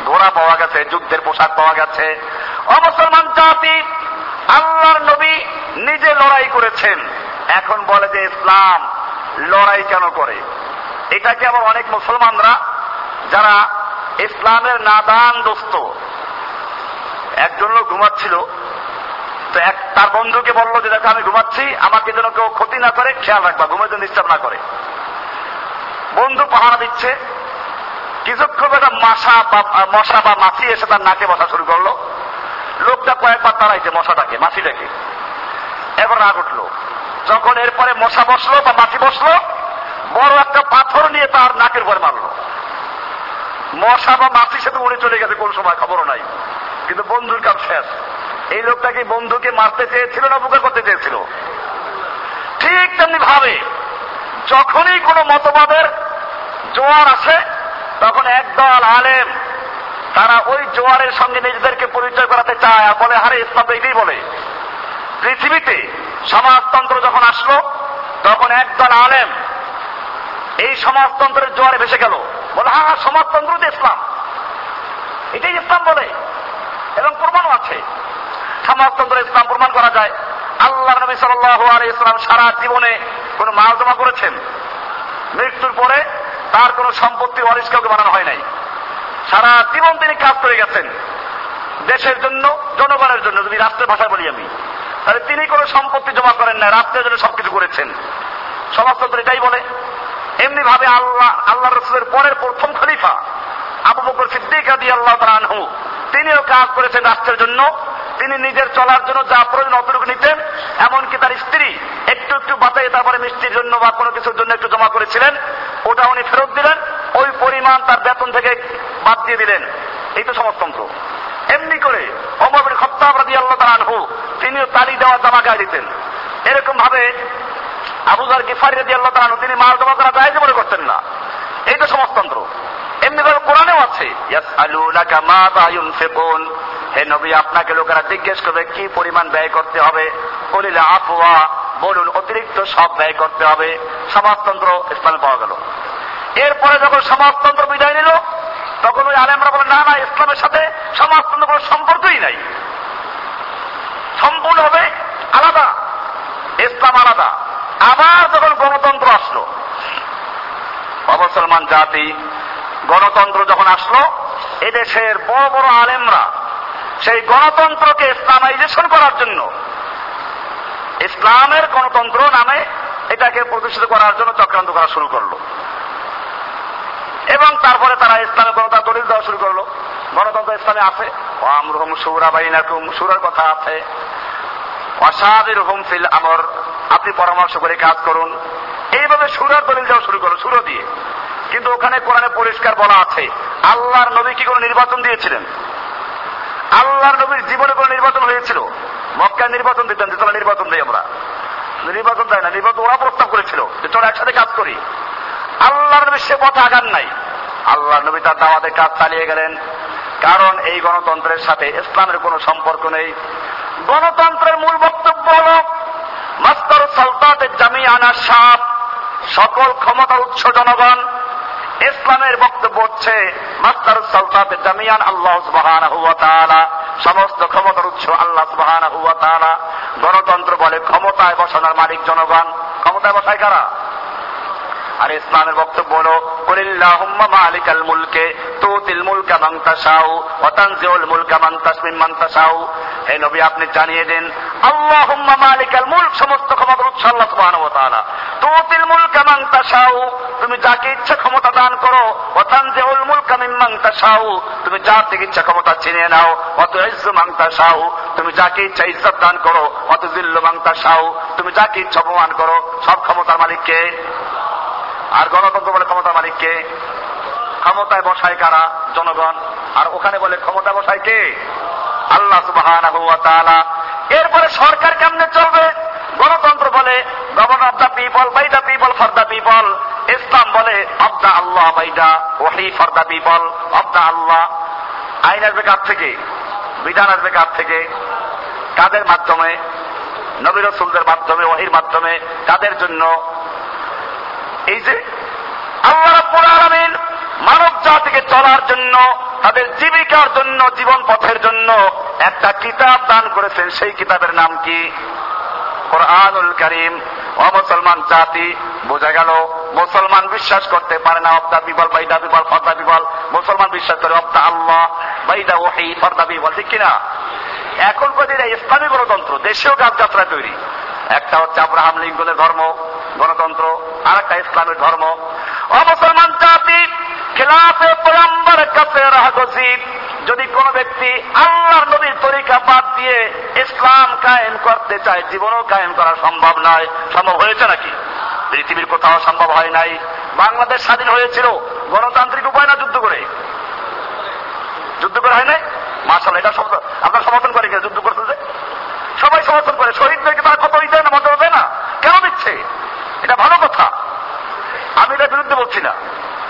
ঘোড়া পাওয়া গেছে, যুদ্ধের পোশাক পাওয়া গেছে। অমুসলমান জাতি, আল্লাহর নবী নিজে লড়াই করেছেন। এখন বলে যে ইসলাম লড়াই কেন করে? এটাকে আবার অনেক মুসলমানরা যারা ইসলামের নাদান দোস্ত? একজন লোক ঘুমাচ্ছিল, তো এক তার বন্ধুকে বলল যে, দেখো, আমি ঘুমাচ্ছি, আমাকে যেন কেউ ক্ষতি না করে, খেয়াল রাখবা ঘুমাইতে ডিস্টার্ব না করে। বন্ধু পাহারা দিচ্ছে। কিছুক্ষণ একটা মাসা বা, মশা বা মাছি এসে তার নাকে বসা শুরু করল। লোকটা কয়েকবার তাড়াইছে মশাটাকে, মাছিটাকে। এবার রাগ উঠল। যখন এরপরে মশা বসল বা মাছি বসল, বড় একটা পাথর নিয়ে তার নাকের উপরে মারলো। মশা বা মাছির সাথে উড়ে চলে গেছে, কোন সময় খবরও নাই। কিন্তু বন্ধুর কাম শেষ। এই লোকটাকে বন্ধুকে মারতে চেয়েছিল না উপকার করতে চেয়েছিল? ঠিক তেমনি ভাবে, যখনই কোনো মতবাদের জোয়ার আসে, তখন একদল আলেম তারা ওই জোয়ারের সঙ্গে নিজেদেরকে পরিচয় করাতে চায় বলে হারে ইসলাম এটাই বলে। পৃথিবীতে সমাজতন্ত্র যখন আসলো, তখন একদল আলেম এই সমাজতন্ত্রের জোয়ারে ভেসে গেল। বলে হ্যাঁ হ্যাঁ সমাজতন্ত্র তো ইসলাম। এটাই ইসলাম বলে। এবং প্রমাণও আছে। সমাজতন্ত্র ইসলাম প্রমাণ করা যায়। আল্লাহ নবী সাল্লাহ ইসলাম সারা জীবনে কোন মাল জমা করেছেন। মৃত্যুর পরে তার কোন সম্পত্তি ওয়ারিস কাউকে বানানো হয় নাই। সারা জীবন তিনি কাজ করে গেছেন। দেশের জন্য, জনগণের জন্য, যদি রাষ্ট্রের ভাষায় বলি আমি। তাহলে তিনি কোনো সম্পত্তি জমা করেন না রাষ্ট্রের জন্য সবকিছু করেছেন। সমাজতন্ত্র এটাই বলে। এমনি ভাবে আল্লাহ আল্লাহ রসুলের পরের প্রথম খলিফা, আবু বকর সিদ্দিক আদি আল্লাহ আনহু। তিনিও কাজ করেছেন রাষ্ট্রের জন্য। তিনি নিজের চলার জন্য যা প্রয়োজন অতটুকু নিতেন, এমনকি তার স্ত্রী একটু একটু বাতাই তারপরে মিষ্টির জন্য বা কোনো কিছুর জন্য একটু জমা করেছিলেন। ওটা উনি ফেরত দিলেন। ওই পরিমাণ তার বেতন থেকে বাদ দিয়ে দিলেন। এই তো সমাজতন্ত্র। এমনি করে অমর খত্তাব রাজি আল্লাহ আনহু, তিনিও তালি দেওয়া জামা গায়ে দিতেন। এরকম ভাবে আবুজার গিফারি রাজি আল্লাহ আনহু, তিনি মাল জমা করা যায় মনে করতেন না। এই তো সমাজতন্ত্র এমনি ভাবে কোরআনেও আছে হে নবী, আপনাকে লোকেরা জিজ্ঞেস করবে, কি পরিমাণ ব্যয় করতে হবে? বলিলে আফওয়া, বলুন, অতিরিক্ত সব ব্যয় করতে হবে। সমাজতন্ত্র ইসলামে পাওয়া গেল। এরপরে যখন সমাজতন্ত্র বিদায় নিল তখন ওই আলেমরা বলে, না না, ইসলামের সাথে সমাজতন্ত্র কোনো সম্পর্কই নাই। সম্পূর্ণ হবে আলাদা, ইসলাম আলাদা। আবার যখন গণতন্ত্র আসলো অবসলমান জাতি, গণতন্ত্র যখন আসলো, এদেশের বড় বড় আলেমরা সেই গণতন্ত্রকে ইসলামাইজেশন করার জন্য, ইসলামের গণতন্ত্র নামে এটাকে প্রতিষ্ঠিত করার জন্য চক্রান্ত করা শুরু করল। এবং তারপরে তারা ইসলামের গণতন্ত্র দলিল দেওয়া শুরু করল। গণতন্ত্র ইসলামে আছে। সুরার কথা আছে। অসাদের হুম ফিল আমর, আপনি পরামর্শ করে কাজ করুন। এইভাবে সুরার দলিল দেওয়া শুরু করল সুরো দিয়ে। কিন্তু ওখানে কোরআনে পরিষ্কার বলা আছে, আল্লাহর নবী কি কোনো নির্বাচন দিয়েছিলেন? আল্লাহর নবীর জীবনে কোনো নির্বাচন হয়েছিল? মক্কায় নির্বাচন দিতেন যে নির্বাচন দিই আমরা। নির্বাচন দেয় না, নির্বাচন ওরা প্রস্তাব করেছিল যে, চলো একসাথে কাজ করি। আল্লাহর নবী সে পথে আগান নাই। আল্লাহ নবী তার দাওয়াতের কাজ চালিয়ে গেলেন। কারণ এই গণতন্ত্রের সাথে ইসলামের কোনো সম্পর্ক নেই। গণতন্ত্রের মূল বক্তব্য হল, মাস্তর সালতাতে জামি আনা সাপ সকল ক্ষমতার উৎস জনগণ। ইসলামের বক্তব্য হচ্ছে, মাস্তার সালতাতে জামিয়ান আল্লাহ তাআলা সমস্ত ক্ষমতার উৎস আল্লাহ তাআলা। গণতন্ত্র বলে ক্ষমতায় বসানোর মালিক জনগণ। ক্ষমতায় বসায় কারা? আর ইসলামের বক্তব্য হলো, কুলিল্লাহুম্মা মালিকাল মুলকে মান হে নবী, আপনি জানিয়ে দিন, আল্লাহুম্মা মালিকাল মুলক, সমস্ত ক্ষমতার উৎস আল্লাহ তুমি যাকে ইচ্ছা ক্ষমতা দান করো। ওয়া তানজিউল মুলকা মিম্মান তুমি যার থেকে ইচ্ছা ক্ষমতা ছিনিয়ে নাও। অত ইজ্জু মান তাশাউ, তুমি যাকে ইচ্ছা ইজ্জত দান করো। অত জিল্লু মান তাশাউ, তুমি যাকে ইচ্ছা অপমান করো। সব ক্ষমতার মালিককে আর গণতন্ত্র বলে ক্ষমতার মালিককে? ক্ষমতায় বসায় কারা? জনগণ। আর ওখানে বলে ক্ষমতা বসায় কে? আল্লাহ তাআলা। এরপরে সরকার কেমনে চলবে? গণতন্ত্র বলে governor of the people by the people for the people ইসলাম বলে of the Allah by the ওহি for the people of the আল্লাহ। আইন আসবে কার থেকে? বিধান আসবে কার থেকে? কাদের মাধ্যমে? নবী রসুলদের মাধ্যমে ওহির মাধ্যমে। কাদের জন্য? এই যে আল্লাহ রাব্বুল আলামিন মানব জাতিকে চলার জন্য, তাদের জীবিকার জন্য, জীবন পথের জন্য একটা কিতাব দান করেছেন। সেই কিতাবের নাম কি? কোরআনুল করিম। ও মুসলমান জাতি, বোঝা গেল, মুসলমান বিশ্বাস করতে পারে না। Of the people by the people for the people মুসলমান বিশ্বাস করে of the Allah by the ওহি ফর দা পিপল ঠিক কিনা? এখন কদিন ইসলামী গণতন্ত্র, দেশীয় যাত্রা তৈরি। একটা হচ্ছে আব্রাহাম লিঙ্কনের ধর্ম, গণতন্ত্র আর একটা ইসলামের ধর্ম। ও মুসলমান জাতি, খেলাফে পয়ম্বর কাছে রাহগসিদ যদি কোন ব্যক্তি আল্লাহর নবীর তরিকা বাদ দিয়ে ইসলাম কায়েম করতে চায়, জীবনও কায়েম করা সম্ভব নয়। সম্ভব হয়েছে নাকি? পৃথিবীর কোথাও সম্ভব হয় নাই। বাংলাদেশ স্বাধীন হয়েছিল। গণতান্ত্রিক উপায় না যুদ্ধ করে? যুদ্ধ করে হয় নাই? মার্শাল এটা আপনার সমর্থন করে যুদ্ধ করতে যে করে শহীদদেরকে তারা কত দেয় না মর্যাদা দেয় না। কেন দিচ্ছে? এটা ভালো কথা। আমি এটার বিরুদ্ধে বলছি না।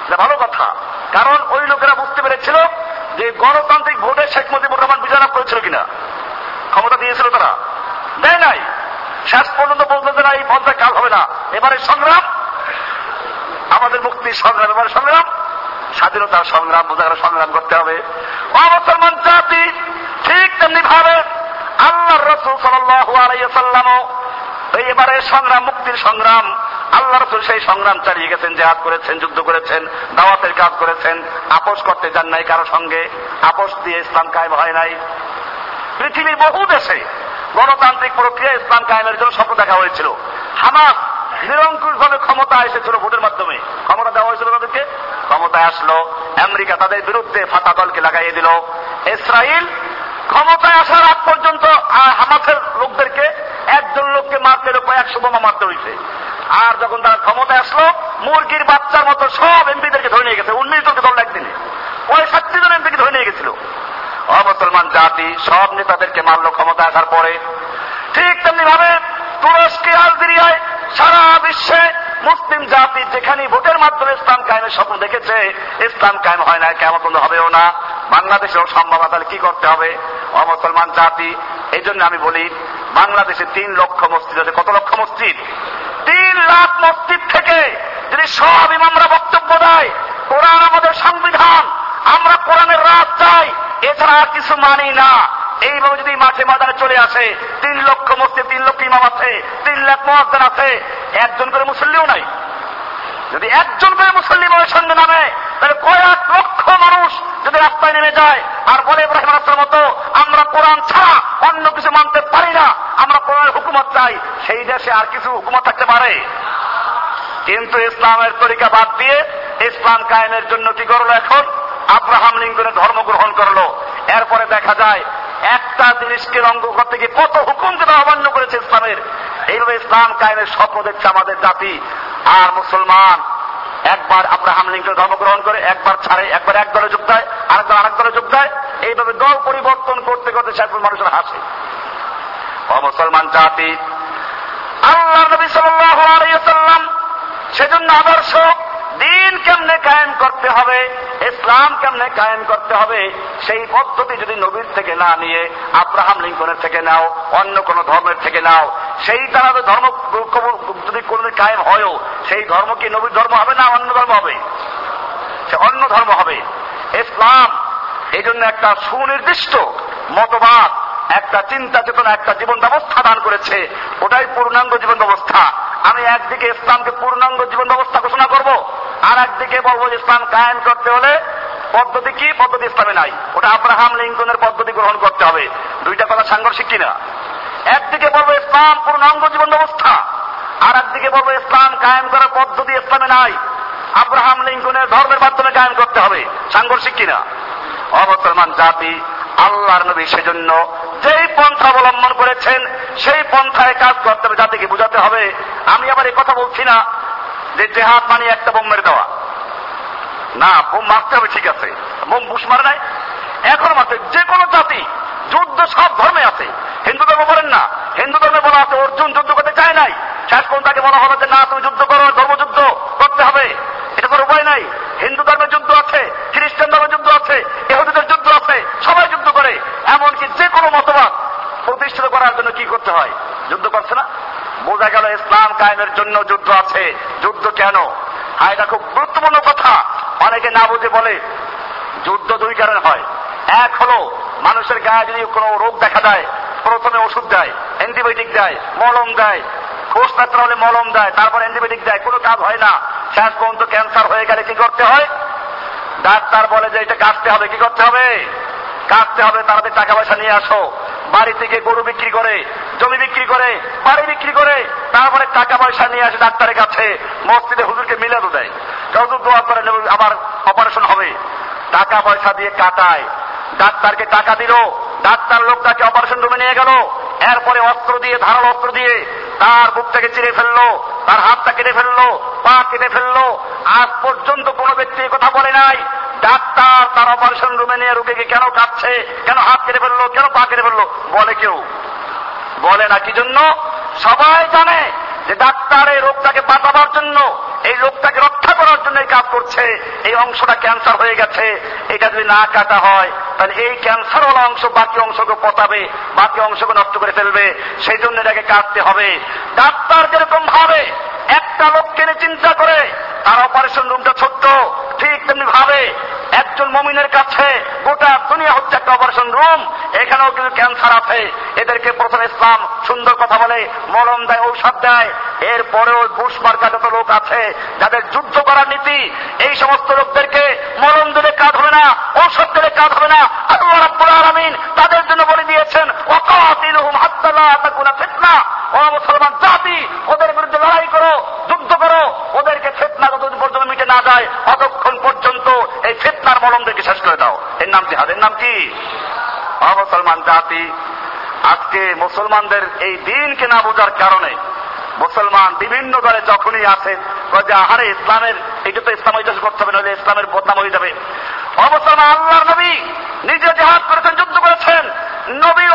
এটা ভালো কথা। কারণ ওই লোকেরা বুঝতে পেরেছিল যে গণতান্ত্রিক ভোটে শেখ মুজিবুর রহমান বিজয় করেছিল কিনা। ক্ষমতা দিয়েছিল তারা। দেয় নাই। শেষ পর্যন্ত বলতে যে না, এই পর্যায়ে কাজ হবে না। এবারে সংগ্রাম। আমাদের মুক্তির সংগ্রাম, এবারে সংগ্রাম। স্বাধীনতার সংগ্রাম বোঝা সংগ্রাম করতে হবে। অমুসলমান জাতি ঠিক তেমনি ভাবে আল্লাহ রসুল সাল্লাম এবারে সংগ্রাম, মুক্তির সংগ্রাম আল্লাহ রসুল সেই সংগ্রাম চালিয়ে গেছেন, জেহাদ করেছেন, যুদ্ধ করেছেন, দাওয়াতের কাজ করেছেন, আপোষ করতে যান নাই কারও সঙ্গে, আপোষ দিয়ে ইসলাম কায়েম হয় নাই। পৃথিবীর বহু দেশে গণতান্ত্রিক প্রক্রিয়া ইসলাম কায়েমের জন্য স্বপ্ন দেখা হয়েছিল। হামাস নিরঙ্কুশ ভাবে ক্ষমতা এসেছিল ভোটের মাধ্যমে। ক্ষমতা দেওয়া হয়েছিল তাদেরকে? ক্ষমতায় আসলো। আমেরিকা তাদের বিরুদ্ধে ফাতা দলকে লাগাইয়ে দিল। ইসরায়েল ক্ষমতায় আসার আগ পর্যন্ত লোকদেরকে একজন লোককে মারতে কয়েকশো একশো বোমা মারতে হয়েছে আর যখন তারা ক্ষমতায় আসলো, মুরগির বাচ্চার মতো সব এমপিদেরকে ধরে নিয়ে গেছে, উনিশ জনকে ধরল একদিনে। পঁয়ষট্টি জন এমপিকে ধরে নিয়ে গেছিল। অমুসলমান জাতি, সব নেতাদেরকে মারল ক্ষমতা আসার পরে। ঠিক তেমনি ভাবে তুরস্কে, আলজেরিয়ায় সারা বিশ্বে মুসলিম জাতি যেখানে ভোটের মাধ্যমে ইসলাম কায়েমের স্বপ্ন দেখেছে, ইসলাম কায়েম হয় না কেমন হবেও না। বাংলাদেশেও সম্ভব, তাহলে কি করতে হবে? অমুসলমান জাতি এই জন্য আমি বলি, বাংলাদেশে তিন লক্ষ মসজিদ আছে। কত লক্ষ মসজিদ? তিন লাখ মসজিদ থেকে যদি সব ইমামরা বক্তব্য দেয়, কোরআন আমাদের সংবিধান, আমরা কোরআনের রাত চাই। এছাড়া আর কিছু মানি না। এইভাবে যদি মাঠে ময়দানে চলে আসে, তিন লক্ষ মসজিদ, তিন লক্ষ ইমাম আছে, তিন লাখ মহাজন আছে, একজন করে মুসল্লিও নাই। যদি একজন করে মুসল্লি ওই সঙ্গে নামে, তাহলে কয়েক লক্ষ মানুষ যদি রাস্তায় নেমে যায়, আর বলে ইব্রাহিম রাস্তার মতো, আমরা কোরআন ছাড়া অন্য কিছু মানতে পারি না, আমরা কোরআনের হুকুমত চাই। সেই দেশে আর কিছু হুকুমত থাকতে পারে? কিন্তু ইসলামের তরিকা বাদ দিয়ে ইসলাম কায়েমের জন্য কি করল এখন? আব্রাহাম লিঙ্কনের ধর্ম গ্রহণ করল। এরপরে দেখা যায়, একটা জিনিসকে রঙ্গ করতে গিয়ে কত হুকুমকে তারা অমান্য করেছে ইসলামের। এইভাবে ইসলাম কায়েমের স্বপ্ন দেখছে আমাদের জাতি। আর মুসলমান, একবার আব্রাহাম লিঙ্কন ধর্মগ্রহণ করে, একবার ছাড়ে, একবার এক দলে যোগ দেয় আরেকবার আরেক দলে যোগ দেয়, এইভাবে দল পরিবর্তন করতে করতে শেষ মানুষের হাসে। ও মুসলমান জাতি, আল্লাহ নবী সাল্লাম সেজন্য আদর্শ, দিন কেমনে কায়েম করতে হবে, ইসলাম কেমনে কায়েম করতে হবে, সেই পদ্ধতি যদি নবীর থেকে না নিয়ে আব্রাহাম লিঙ্কনের থেকে নাও, অন্য কোন ধর্মের থেকে নাও সেই তারা ধর্ম যদি কোন কায়েম হয়ও, সেই ধর্ম কি নবীর ধর্ম হবে না অন্য ধর্ম হবে? সে অন্য ধর্ম হবে। ইসলাম এই জন্য একটা সুনির্দিষ্ট মতবাদ, একটা চিন্তা চেতনা, একটা জীবন ব্যবস্থা দান করেছে। ওটাই পূর্ণাঙ্গ জীবন ব্যবস্থা। আমি একদিকে ইসলামকে পূর্ণাঙ্গ জীবন ব্যবস্থা ঘোষণা করব, আর একদিকে বলব ইসলাম কায়েম করতে হলে পদ্ধতি কি? পদ্ধতি ইসলামে নাই। ওটা আব্রাহাম লিঙ্কনের পদ্ধতি গ্রহণ করতে হবে। দুইটা কথা সাংঘর্ষিক কিনা? একদিকে বলব ইসলাম পূর্ণাঙ্গ জীবন ব্যবস্থা আর একদিকে বলব ইসলাম কায়েম করার পদ্ধতি ইসলামে নাই। আব্রাহাম লিঙ্কনের ধর্মের মাধ্যমে কায়েম করতে হবে। সাংঘর্ষিক কিনা? অমুসলমান জাতি, আল্লাহর নবী সেজন্য যেই পন্থা অবলম্বন করেছেন, সেই পন্থায় কাজ করতে হবে, জাতিকে বুঝাতে হবে। আমি আবার এই কথা বলছি না যে জেহাদ মানে একটা বোম মেরে দেওয়া। না, বোম মারতে হবে, ঠিক আছে। বোম বুশ মারে নাই। এখন মারতে যে কোনো জাতি যুদ্ধ সব ধর্মে আছে। হিন্দু ধর্ম বলেন না। হিন্দু ধর্মে বলা আছে, অর্জুন যুদ্ধ করতে চায় নাই। শেষ কোন তাকে বলা হবে যে, না, তুমি যুদ্ধ করো, ধর্মযুদ্ধ করতে হবে। এটা কোনো উপায় নাই। হিন্দু ধর্মের যুদ্ধ আছে, খ্রিস্টান ধর্মের যুদ্ধ আছে এহুদিদের যুদ্ধ আছে, সবাই যুদ্ধ করে। এমনকি যে কোনো মতবাদ প্রতিষ্ঠিত করার জন্য কি করতে হয়? যুদ্ধ করছে না। বোঝা গেল ইসলাম কায়েমের জন্য যুদ্ধ আছে। যুদ্ধ কেন? হ্যাঁ এটা খুব গুরুত্বপূর্ণ কথা। অনেকে না বুঝে বলে, যুদ্ধ দুই কারণ হয়। এক হলো মানুষের গায়ে যদি কোনো রোগ দেখা দেয়, প্রথমে ওষুধ দেয়, অ্যান্টিবায়োটিক দেয়, মলম দেয় কোষ ব্যথা হলে মলম দেয়, তারপর অ্যান্টিবায়োটিক দেয়, কোনো কাজ হয় না। শেষ পর্যন্ত ক্যান্সার হয়ে গেলে কি করতে হয়? ডাক্তার বলে যে এটা কাটতে হবে, কি করতে হবে? কাটতে হবে তাদের টাকা পয়সা নিয়ে আসো। বাড়ি থেকে গরু বিক্রি করে, জমি বিক্রি করে, বাড়ি বিক্রি করে, তারপরে টাকা পয়সা নিয়ে আসে ডাক্তারের কাছে। মসজিদে হুজুরকে মিলানো দেয়। হুজুর দোয়া করে আবার অপারেশন হবে। টাকা পয়সা দিয়ে কাটায়। ডাক্তারকে টাকা দিল, ডাক্তার লোকটাকে অপারেশন রুমে নিয়ে গেল, এরপরে অস্ত্র দিয়ে, ধারাল অস্ত্র দিয়ে তার বুকটাকে চিরে ফেলল, তার হাতটা কেটে ফেলল, পা কেটে ফেলল। আজ পর্যন্ত কোন ব্যক্তি কথা বলে নাই, ডাক্তার তার অপারেশন রুমে নিয়ে রোগীকে কেন কাটছে কেন হাত কেটে ফেলল, কেন পা কেটে ফেলল, বলে কেউ? বলে না কি জন্য সবাই জানে যে ডাক্তার এই রোগটাকে বাঁচাবার জন্য, এই লোকটাকে রক্ষা এই কাজ করছে, এই অংশটা ক্যান্সার হয়ে গেছে, এটা যদি না কাটা হয়, তাহলে এই ক্যান্সারওয়ালা অংশ বাকি অংশকে পতাবে বাকি অংশকে নষ্ট করে ফেলবে, সেই জন্য এটাকে কাটতে হবে। ডাক্তার যেরকম ভাবে একটা লোককে চিন্তা করে, তার অপারেশন রুমটা ছোট্ট, ঠিক তেমনি ভাবে একজন মমিনের কাছে গোটা দুনিয়া হচ্ছে একটা অপারেশন রুম এখানেও কিন্তু ক্যান্সার আছে। এদেরকে প্রথম ইসলাম সুন্দর কথা বলে, মলম দেয়, ঔষধ দেয়। এরপরেও বুশ মার্কা যত লোক আছে, যাদের যুদ্ধ করার নীতি, এই সমস্ত লোকদেরকে মলম দিলে কাজ হবে না, ঔষধ দিলে কাজ হবে না। আলামিন তাদের জন্য বলে দিয়েছেন, ওয়াকাতিলুহুম হাত্তা লা তাকুনা ফিতনা। ও মুসলমান জাতি, ওদের বিরুদ্ধে লড়াই করো, যুদ্ধ করো। ওদেরকে ফেতনা যতদিন পর্যন্ত মিটে না যায় অতক্ষণ পর্যন্ত এই ফেতনার মলমদেরকে শেষ করে দাও। এর নাম জিহাদ এর নাম কি? মুসলমান জাতি। আজকে মুসলমানদের এই দিনকে না বোঝার কারণে মুসলমান বিভিন্ন দলে যখনই যে আহারে, ইসলামের এটা তো ইসলাম ঐতিহাস করতে হবে, নইলে ইসলামের বদনাম হয়ে যাবে। অবসলমান আল্লাহর নবী নিজে জেহাদ করেছেন, যুদ্ধ করেছেন। নবী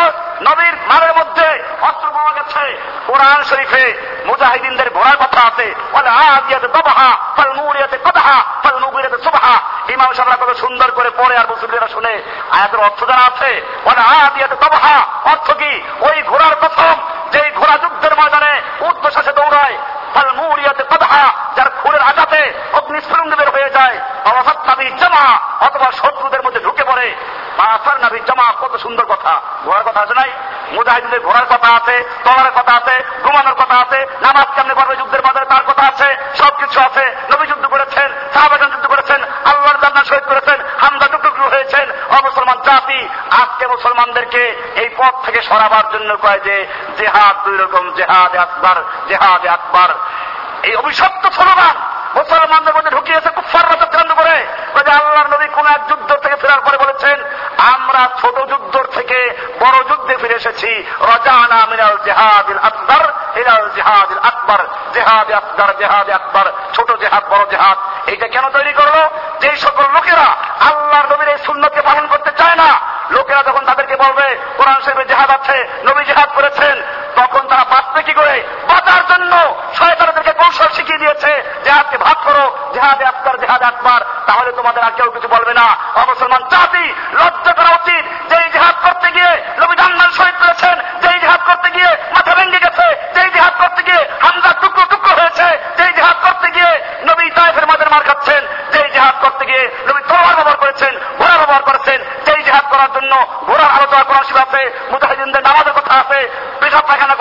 নবীর মারের মধ্যে অস্ত্র পাওয়া গেছে কোরআন শরীফে মুজাহিদিনদের ঘোড়ার কথা আছে। বলে আদিয়াতে দবাহা ফল মুরিয়াতে কদাহা ফল মুগিরাতে সুবাহা। ইমাম সাহেবরা কত সুন্দর করে পড়ে আর মুসলিমরা শুনে। আয়াতের অর্থ জানা আছে? বলে আদিয়াতে দবাহা অর্থ কি? ওই ঘোড়ার প্রথম, যেই ঘোড়া যুদ্ধের ময়দানে উর্ধ্বশ্বাসে দৌড়ায়। ফল মুরিয়াতে কদাহা যার খুরের আঘাতে অগ্নিস্ফুলিঙ্গ বের হয়ে যায়। অথবা শত্রুদের মধ্যে ঢুকে পড়ে। মাসার নাবি জামা, কত সুন্দর কথা। ঘোড়ার কথা আছে নাই? মুজাহিদের ঘোড়ার কথা আছে, তলার কথা আছে, ঘুমানোর কথা আছে, নামাজ কেমনে পড়বে যুদ্ধের বাজারে তার কথা আছে, সবকিছু আছে। নবী যুদ্ধ করেছেন সাহাবাগান যুদ্ধ করেছেন, আল্লাহর জান্নাত শহীদ করেছেন হামদা টুকটুকু হয়েছেন। অমুসলমান জাতি, আজকে মুসলমানদেরকে এই পথ থেকে সরাবার জন্য কয় যে, জেহাদ দুই রকম, জেহাদ আকবর জেহাদ আকবর এই অভিশপ্ত স্লোগান মুসলমানদের মধ্যে ঢুকিয়েছে কুফাররা চক্রান্ত করে। যে আল্লাহর নবী কোন এক যুদ্ধ থেকে ফেরার পরে বলেছেন, আমরা ছোট যুদ্ধ থেকে বড় যুদ্ধে ফিরে এসেছি। রজানা মিনাল জেহাদিল আকবর, ইলাল জেহাদিল আকবর। জেহাদ আকবর জেহাদ আকবর। ছোট জেহাদ, বড় জেহাদ। এইটা কেন তৈরি করল? যে সকল লোকেরা আল্লাহর নবীর এই শূন্যকে পালন করতে চায় না, লোকেরা যখন তাদেরকে বলবে, কোরআন শরীফে জেহাদ আছে, নবী জেহাদ করেছেন, তখন তারা বাঁচবে কি করে? বাঁচার জন্য শয়তানদেরকে কৌশল শিখিয়ে দিয়েছে, জেহাদকে ভাগ করো, জেহাদে আকবর জেহাদ আকবর, তাহলে তোমাদের আর কেউ কিছু বলবে না। অমুসলমান জাতি, লজ্জা করা উচিত, যেই জেহাদ করতে গিয়ে নবী জান্নাত শহীদ করেছেন, যেই জেহাদ করতে গিয়ে মাথা ভেঙে গেছে, যেই জেহাদ করতে গিয়ে হামদা টুকরো টুকরো হয়েছে, যেই জেহাদ করতে গিয়ে নবী তাইফের মাঝের মার খাচ্ছেন, যেই জেহাদ করতে গিয়ে নবী তলোয়ার ব্যবহার করেছেন ঘোড়া ব্যবহার করেছেন, যেই জেহাদ করার জন্য ঘোড়ার আলোচনা করার শিব আছে, মুজাহিদিনদের নামাজের কথা আছে, পেশাব পায়খানার কথা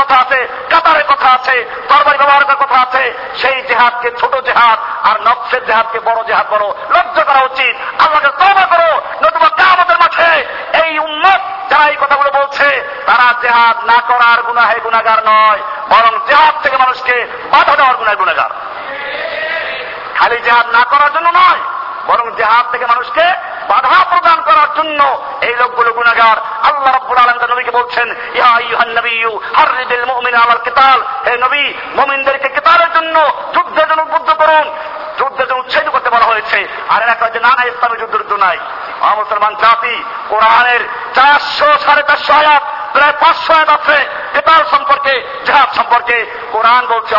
আছে, তরবারি ব্যবহারের কথা আছে। সেই জেহাদকে ছোট জেহাদ আর নফসের জেহাদকে বড় জেহাদ বড় লজ্জা করা উচিত। আল্লাহকে তবা করো। নতুবা কামতের মাঠে এই উন্মত যারা এই কথাগুলো বলছে, তারা জেহাদ না করার গুনাহে গুনাগার নয়, বরং জেহাদ থেকে মানুষকে বাধা দেওয়ার গুনায় গুনাগার খালি জেহাদ না করার জন্য নয়, বরং জেহাদ থেকে মানুষকে বাধা প্রদান করার জন্য এই লোকগুলো গুণাগার আল্লাহ রাব্বুল আলামিন নবীকে বলছেন, ইয়া আইয়ুহান নাবিয়্যু মুমিনা আলাল কিতাল। হে নবী, মুমিনদেরকে কিতালের জন্য যুদ্ধের জন্য উদ্বুদ্ধ করুন। যুদ্ধের জন্য উৎসাহিত করতে বলা হয়েছে। আর যে, না না, ইসলামী যুদ্ধ নাই। মুসলমান জাতি কোরআনের চারশো সাড়ে চারশো আয়াত, প্রায় পাঁচশো আয়াত আছে সম্পর্কে, জেহাদ সম্পর্কে। কোরআন বলছে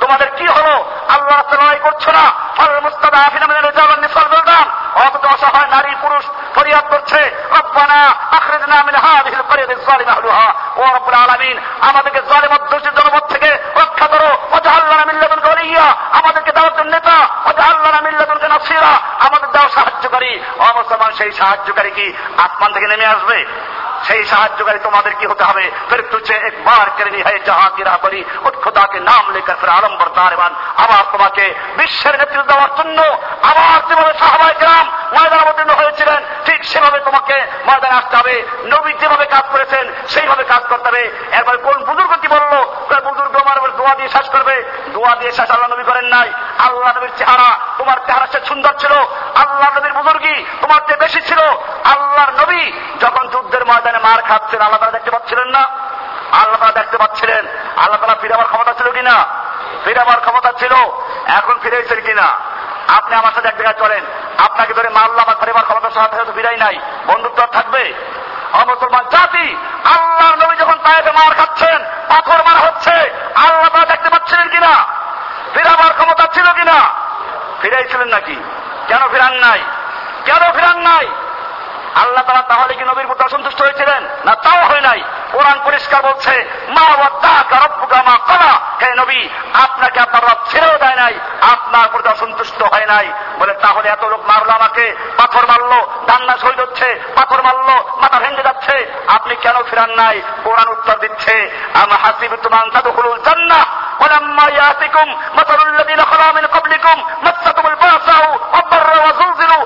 তোমাদের কি হলো? আল্লাহ লড়াই করছ না? ফল মিনাল ওয়ান নিসাল বলদান অথচ অসহায় নারী পুরুষ ফরিয়াদ করছে রব্বানা আখরিজনা মিন হাযিহিল ক্বরিয়াতিজ যালিমা আহলুহা। ও রব্বুল আলামিন, আমাদেরকে জালিম অধ্যুষিত জনপদ থেকে রক্ষা করো। ওয়াজআলনা মিন লাদুনকা ওয়ালিয়্যা আমাদেরকে দাও নেতা। ওয়াজআলনা মিন লাদুনকা নাসীরা, আমাদের দাও সাহায্যকারী। ও মুসলমান, সেই সাহায্যকারী কি আসমান থেকে নেমে আসবে? সেই সাহায্যকারী তোমাদের কি হতে হবে? ফির তুঝে একবার করনি হয় জাহাঁ কি রাহ বলি নাম লেকর ফির আলম বরদারবান আবার তোমাকে বিশ্বের নেতৃত্ব দেওয়ার জন্য আবার যেভাবে সাহাবাই গ্রাম ময়দান অবতীর্ণ হয়েছিলেন। ঠিক সেভাবে তোমাকে ময়দানে আসতে হবে। নবী যেভাবে কাজ করেছেন, সেইভাবে কাজ করতে হবে। এরপরে কোন বুজুর্গ কি বলল? বুজুর্গ আমার দোয়া দিয়ে শেষ করবে। দোয়া দিয়ে শেষ আল্লাহ নবী করেন নাই। আল্লাহ নবীর চেহারা তোমার চেহারা সে সুন্দর ছিল। আল্লাহ নবীর বুজুর্গি তোমার চেয়ে বেশি ছিল। আল্লাহর নবী যখন যুদ্ধের ময়দানে মার খাচ্ছেন, আল্লাহ তারা দেখতে পাচ্ছিলেন না। আল্লাহ তারা দেখতে পাচ্ছিলেন। আল্লাহ তারা ফিরাবার ক্ষমতা ছিল কিনা? ফিরাবার ক্ষমতা ছিল। এখন ফিরে ফিরেছেন কিনা? আপনি আমার সাথে এক জায়গায় চলেন। আপনাকে ধরে মাল্লা বা পরিবার ক্ষমতা সাথে বিদায় নাই। বন্ধুত্ব থাকবে? অমুসলমান জাতি আল্লাহ নবী যখন তাইতে মার খাচ্ছেন, পাথর মার হচ্ছে, আল্লাহ তারা দেখতে পাচ্ছিলেন কিনা? ফিরাবার ক্ষমতা ছিল কিনা? ফিরাইছিলেন নাকি? কেন ফিরান নাই? কেন ফিরান নাই? আল্লাহ তারা তাহলে কি নবীর প্রতি অসন্তুষ্ট হয়েছিলেন না তাও হয় নাই কোরআন পরিষ্কার বলছে মা ওয়াদ্দাকা রব্বুকা মা কলা হে নবী আপনাকে আপনার রব ছেড়েও দেয় নাই আপনার প্রতি অসন্তুষ্ট হয় নাই বলে তাহলে এত লোক মারলো আমাকে পাথর মারলো ডান্না শহীদ হচ্ছে পাথর মারলো মাথা ভেঙে যাচ্ছে আপনি কেন ফিরান নাই কোরআন উত্তর দিচ্ছে আমরা হাসিব তুমান তাদখুলুল জান্নাহ ولما ياتكم مثل الذين خلا من قبلكم مستهم الباساء والضر وزلزلوا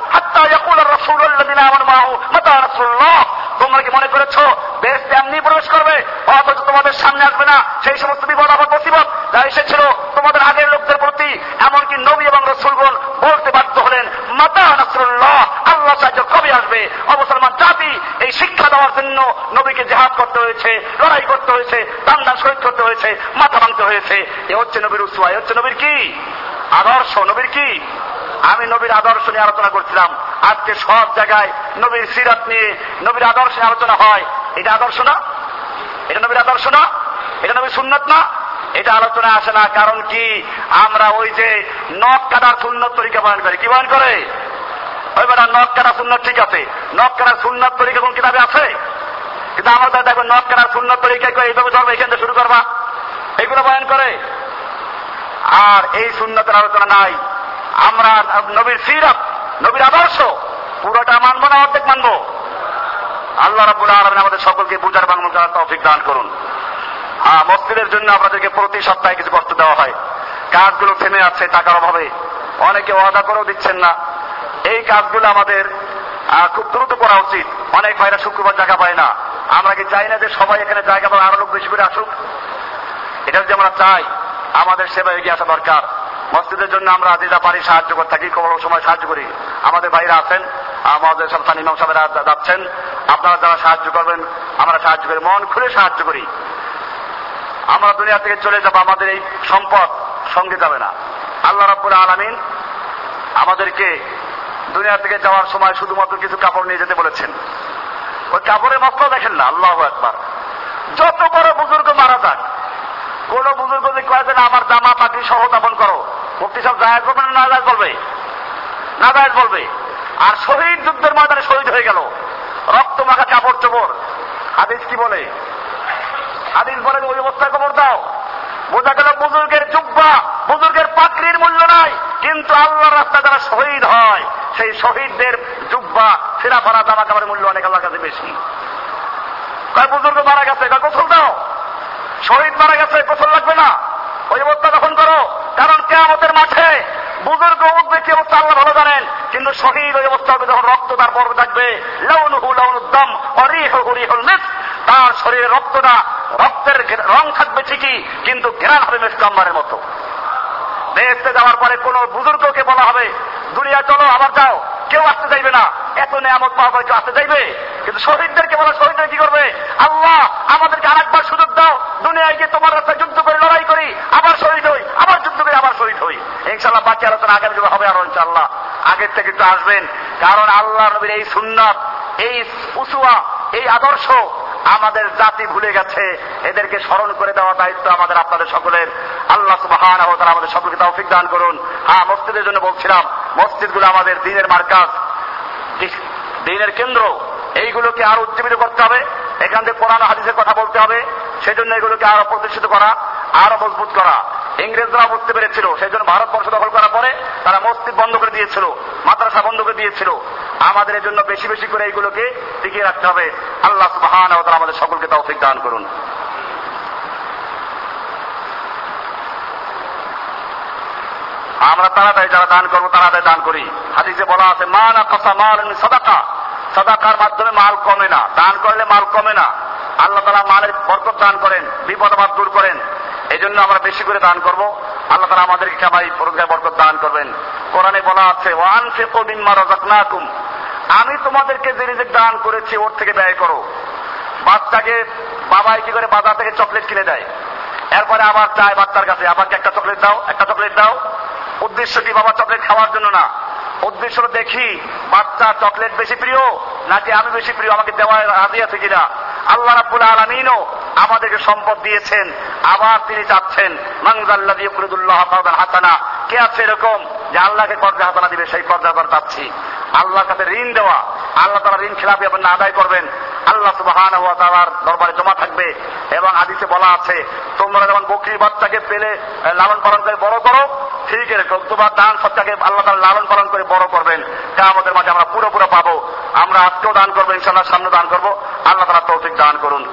না, সেই সমস্ত বিপদ, আপদ মুসিবত যা এসেছিল তোমাদের আগের লোকদের প্রতি, এমনকি নবী এবং রসুলগণ বলতে বাধ্য হলেন, মাতা নাসরুল্লাহ, আল্লাহ সাহায্য কবে আসবে? অবসরমান জাতি এই শিক্ষা দেওয়ার জন্য নবীকে জেহাদ করতে হয়েছে, লড়াই করতে হয়েছে দান দান শহীদ করতে হয়েছে, মাথা ভাঙতে হয়েছে। এ হচ্ছে নবীর উৎসুয়া এ হচ্ছে নবীর কি? আদর্শ, নবীর কি? আমি নবীর আদর্শ নিয়ে আলোচনা করছিলাম। আজকে সব জায়গায় নবীর সিরাত নিয়ে নবীর আদর্শ আলোচনা হয়। এটা আদর্শ না? এটা নবীর আদর্শ না? এটা নবীর সুন্নত না, এটা আলোচনা আসে না, কারণ কি? আমরা ওই যে নখ কাটার সুন্নত তরিকা বয়ন করে। কি বয়ন করে? ওই বেটা, নখ কাটা সুন্নত ঠিক আছে। নখ কাটার সুন্নত তরিকা কোন কিতাবে আছে? কিন্তু আমাদের দেখো, নখ কাটার সুন্নত তরিকা এইভাবে ধরবে এখান থেকে শুরু করবা। এগুলো বয়ন করে। আর এই সুন্নতের আলোচনা নাই। আমরা নবীর সিরাত, নবীর আদর্শ, পুরোটা মানবো না অর্ধেক মানবো? আল্লাহ রাবুল আলমিন আমাদের সকলকে বুঝার বাংলা তৌফিক দান করুন। হ্যাঁ মসজিদের জন্য আপনাদেরকে প্রতি সপ্তাহে কিছু কষ্ট দেওয়া হয়। কাজগুলো থেমে আছে, টাকার অভাবে। অনেকে ওয়াদা করেও দিচ্ছেন না। এই কাজগুলো আমাদের খুব দ্রুত করা উচিত। অনেক ভাইরা শুক্রবার জায়গা পায় না। আমরা কি চাই না যে সবাই এখানে জায়গা পায় আরও লোক বেশি করে আসুক? এটা যদি আমরা চাই, আমাদের সেবা এগিয়ে আসা দরকার। মসজিদের জন্য আমরা যেটা পারি সাহায্য করে থাকি, কোনো সময় সাহায্য করি। আমাদের ভাইরা আছেন আমাদের সব ইমাম সাহেবেরা যাচ্ছেন। আপনারা যারা সাহায্য করবেন, আমরা সাহায্য করি। মন খুলে সাহায্য করি। আমরা দুনিয়া থেকে চলে যাব, আমাদের এই সম্পদ সঙ্গে যাবে না। আল্লাহ রাব্বুল আলামিন আমাদেরকে দুনিয়া থেকে যাওয়ার সময় শুধুমাত্র কিছু কাপড় নিয়ে যেতে বলেছেন। ওই কাপড়ের মাত্র দেখেন না, আল্লাহ একবার যত বড় বুজুর্গ মারা যাক, কোন বুজুর্গ যদি কয়ে যে আমার জামা পাখি সহ দাপন করো মুক্তি সব জায়েজ বলবে না জায়েজ বলবে? না জায়েজ বলবে। আর শহীদ যুদ্ধের ময়দানে শহীদ হয়ে গেল। রক্ত মাখা কাপড় চোপড়। হাদিস কি বলে? হাদিস বলেন, ওই অবস্থায় খবর দাও। বোঝা গেল বুজুর্গের জুব্বা, বুজুর্গের পাকড়ির মূল্য নাই। কিন্তু আল্লাহর রাস্তায় যারা শহীদ হয়, সেই শহীদদের জুব্বা, ফেরা ফারা জামা কাপড়ের মূল্য অনেক আল্লাহর কাছে বেশি। কয়, বুজুর্গ মারা গেছে, কয়, গোসল দাও। শহীদ মারা গেছে, গোসল লাগবে না। ওই অবস্থা তখন করো, কারণ কেয়ামতের মাঠে বুজুর্গ উঠবে কি অবস্থা আল্লাহ ভালো জানেন, কিন্তু শহীদ ওই অবস্থা হবে যখন রক্ত তার পর্বে থাকবে। লাউনুহু লাউনুদ্দম অরিহ হরিহুল মিস তার শরীরে রক্তটা রক্তের রং থাকবে ঠিকই, কিন্তু ঘেরান হবে মেসকাম্বারের মতো। বেহেস্তে যাওয়ার পরে কোন বুজুর্গকে বলা হবে দুনিয়া চলো, আবার যাও। কেউ আসতে চাইবে না। এত নেয়ামত পাওয়ার কেউ আসতে চাইবে? কিন্তু শহীদদেরকে বলা, শহীদরা কি করবে? আল্লাহ, আমাদেরকে আরেকবার সুযোগ দাও। দুনিয়ায় গিয়ে তোমার রাস্তায় যুদ্ধ করে, লড়াই করি, আবার শহীদ হই, আবার যুদ্ধ করে, আবার শহীদ হই। ইনশাল্লাহ বাকি আলোচনা আগামী হবে আরও ইনশাল্লাহ আগের থেকে একটু আসবেন, কারণ আল্লাহ নবীর এই সুন্নাত, এই উসুয়া এই আদর্শ আমাদের জাতি ভুলে গেছে। এদেরকে স্মরণ করে দেওয়া দায়িত্ব আমাদের আপনাদের সকলের। আল্লাহ সুবাহান আমাদের সকলকে তৌফিক দান করুন। হ্যাঁ মসজিদের জন্য বলছিলাম, মসজিদগুলো আমাদের দিনের মার্কাজ দিনের কেন্দ্র। এইগুলোকে আরও উজ্জীবিত করতে হবে। এখান থেকে কোরআন হাদিসের কথা বলতে হবে। সেজন্য এগুলোকে আরও প্রতিষ্ঠিত করা, আরও মজবুত করা। ইংরেজরা বুঝতে পেরেছিল সেই জন্য ভারতবর্ষ দখল করার পরে তারা মসজিদ বন্ধ করে দিয়েছিল, মাদ্রাসা বন্ধ করে দিয়েছিল। আমাদের জন্য বেশি বেশি করে এইগুলোকে টিকিয়ে রাখতে হবে। আল্লাহ সুবহান আমাদের সকলকে তৌফিক দান করুন। আমরা তাড়াতাড়ি যারা দান করব, তাড়াতাড়ি দান করি। হাদিসে বলা আছে, মা না কসা মাল সদাকা। সদাকার মাধ্যমে মাল কমে না। দান করলে মাল কমে না। আল্লাহ তালা মালের বরকত দান করেন, বিপদ আপদ দূর করেন। এই জন্য আমরা বেশি করে দান করব। আল্লাহ তালা আমাদেরকে সবাই পরকার বরকত দান করবেন। কোরআনে বলা আছে ওয়ান ফে কবিন মা রাজাকনাকুম আমি তোমাদেরকে যে রিজিক দান করেছি, ওর থেকে ব্যয় করো। বাচ্চাকে, বাবাই কি করে বাজার থেকে চকলেট কিনে দেয়? এরপরে আবার চায় বাচ্চার কাছে, আমাকে একটা চকলেট দাও, একটা চকলেট দাও। উদ্দেশ্য কি বাবা চকলেট খাওয়ার জন্য না? উদ্দেশ্য দেখি, বাচ্চা চকলেট বেশি প্রিয়, নাকি আমি বেশি প্রিয়? আমাকে দেওয়া রাজি আছে কিনা? আল্লাহ রাব্বুল আলামিনও আমাদেরকে সম্পদ দিয়েছেন, আবার তিনি চাচ্ছেন মানজাল্লাহ ইউকরিদুল্লাহ হাসানা কে আছে এরকম? যে আল্লাহকে কর্জা হাসানা দিবে, সেই কর্জা করে চাচ্ছি। আল্লাহর কাছে ঋণ দেওয়া, আল্লাহ তারা ঋণ খেলাপি আপনি আদায় করবেন। আল্লাহ সুবাহান ওয়া তাআলার দরবারে জমা থাকবে। এবং হাদিসে বলা আছে, তোমরা যেমন বকরি বাচ্চাকে পেলে লালন পালন করে বড় করো, ঠিক এরকম। তোমার দান সত্যাকে আল্লাহ তাআলা লালন পালন করে বড় করবেন। তা আমাদের মাঝে আমরা পুরো পুরো পাবো। আমরা আজকেও দান করব ইনশাল্লাহ সামনে দান করব। আল্লাহ তারা তৌফিক দান করুন।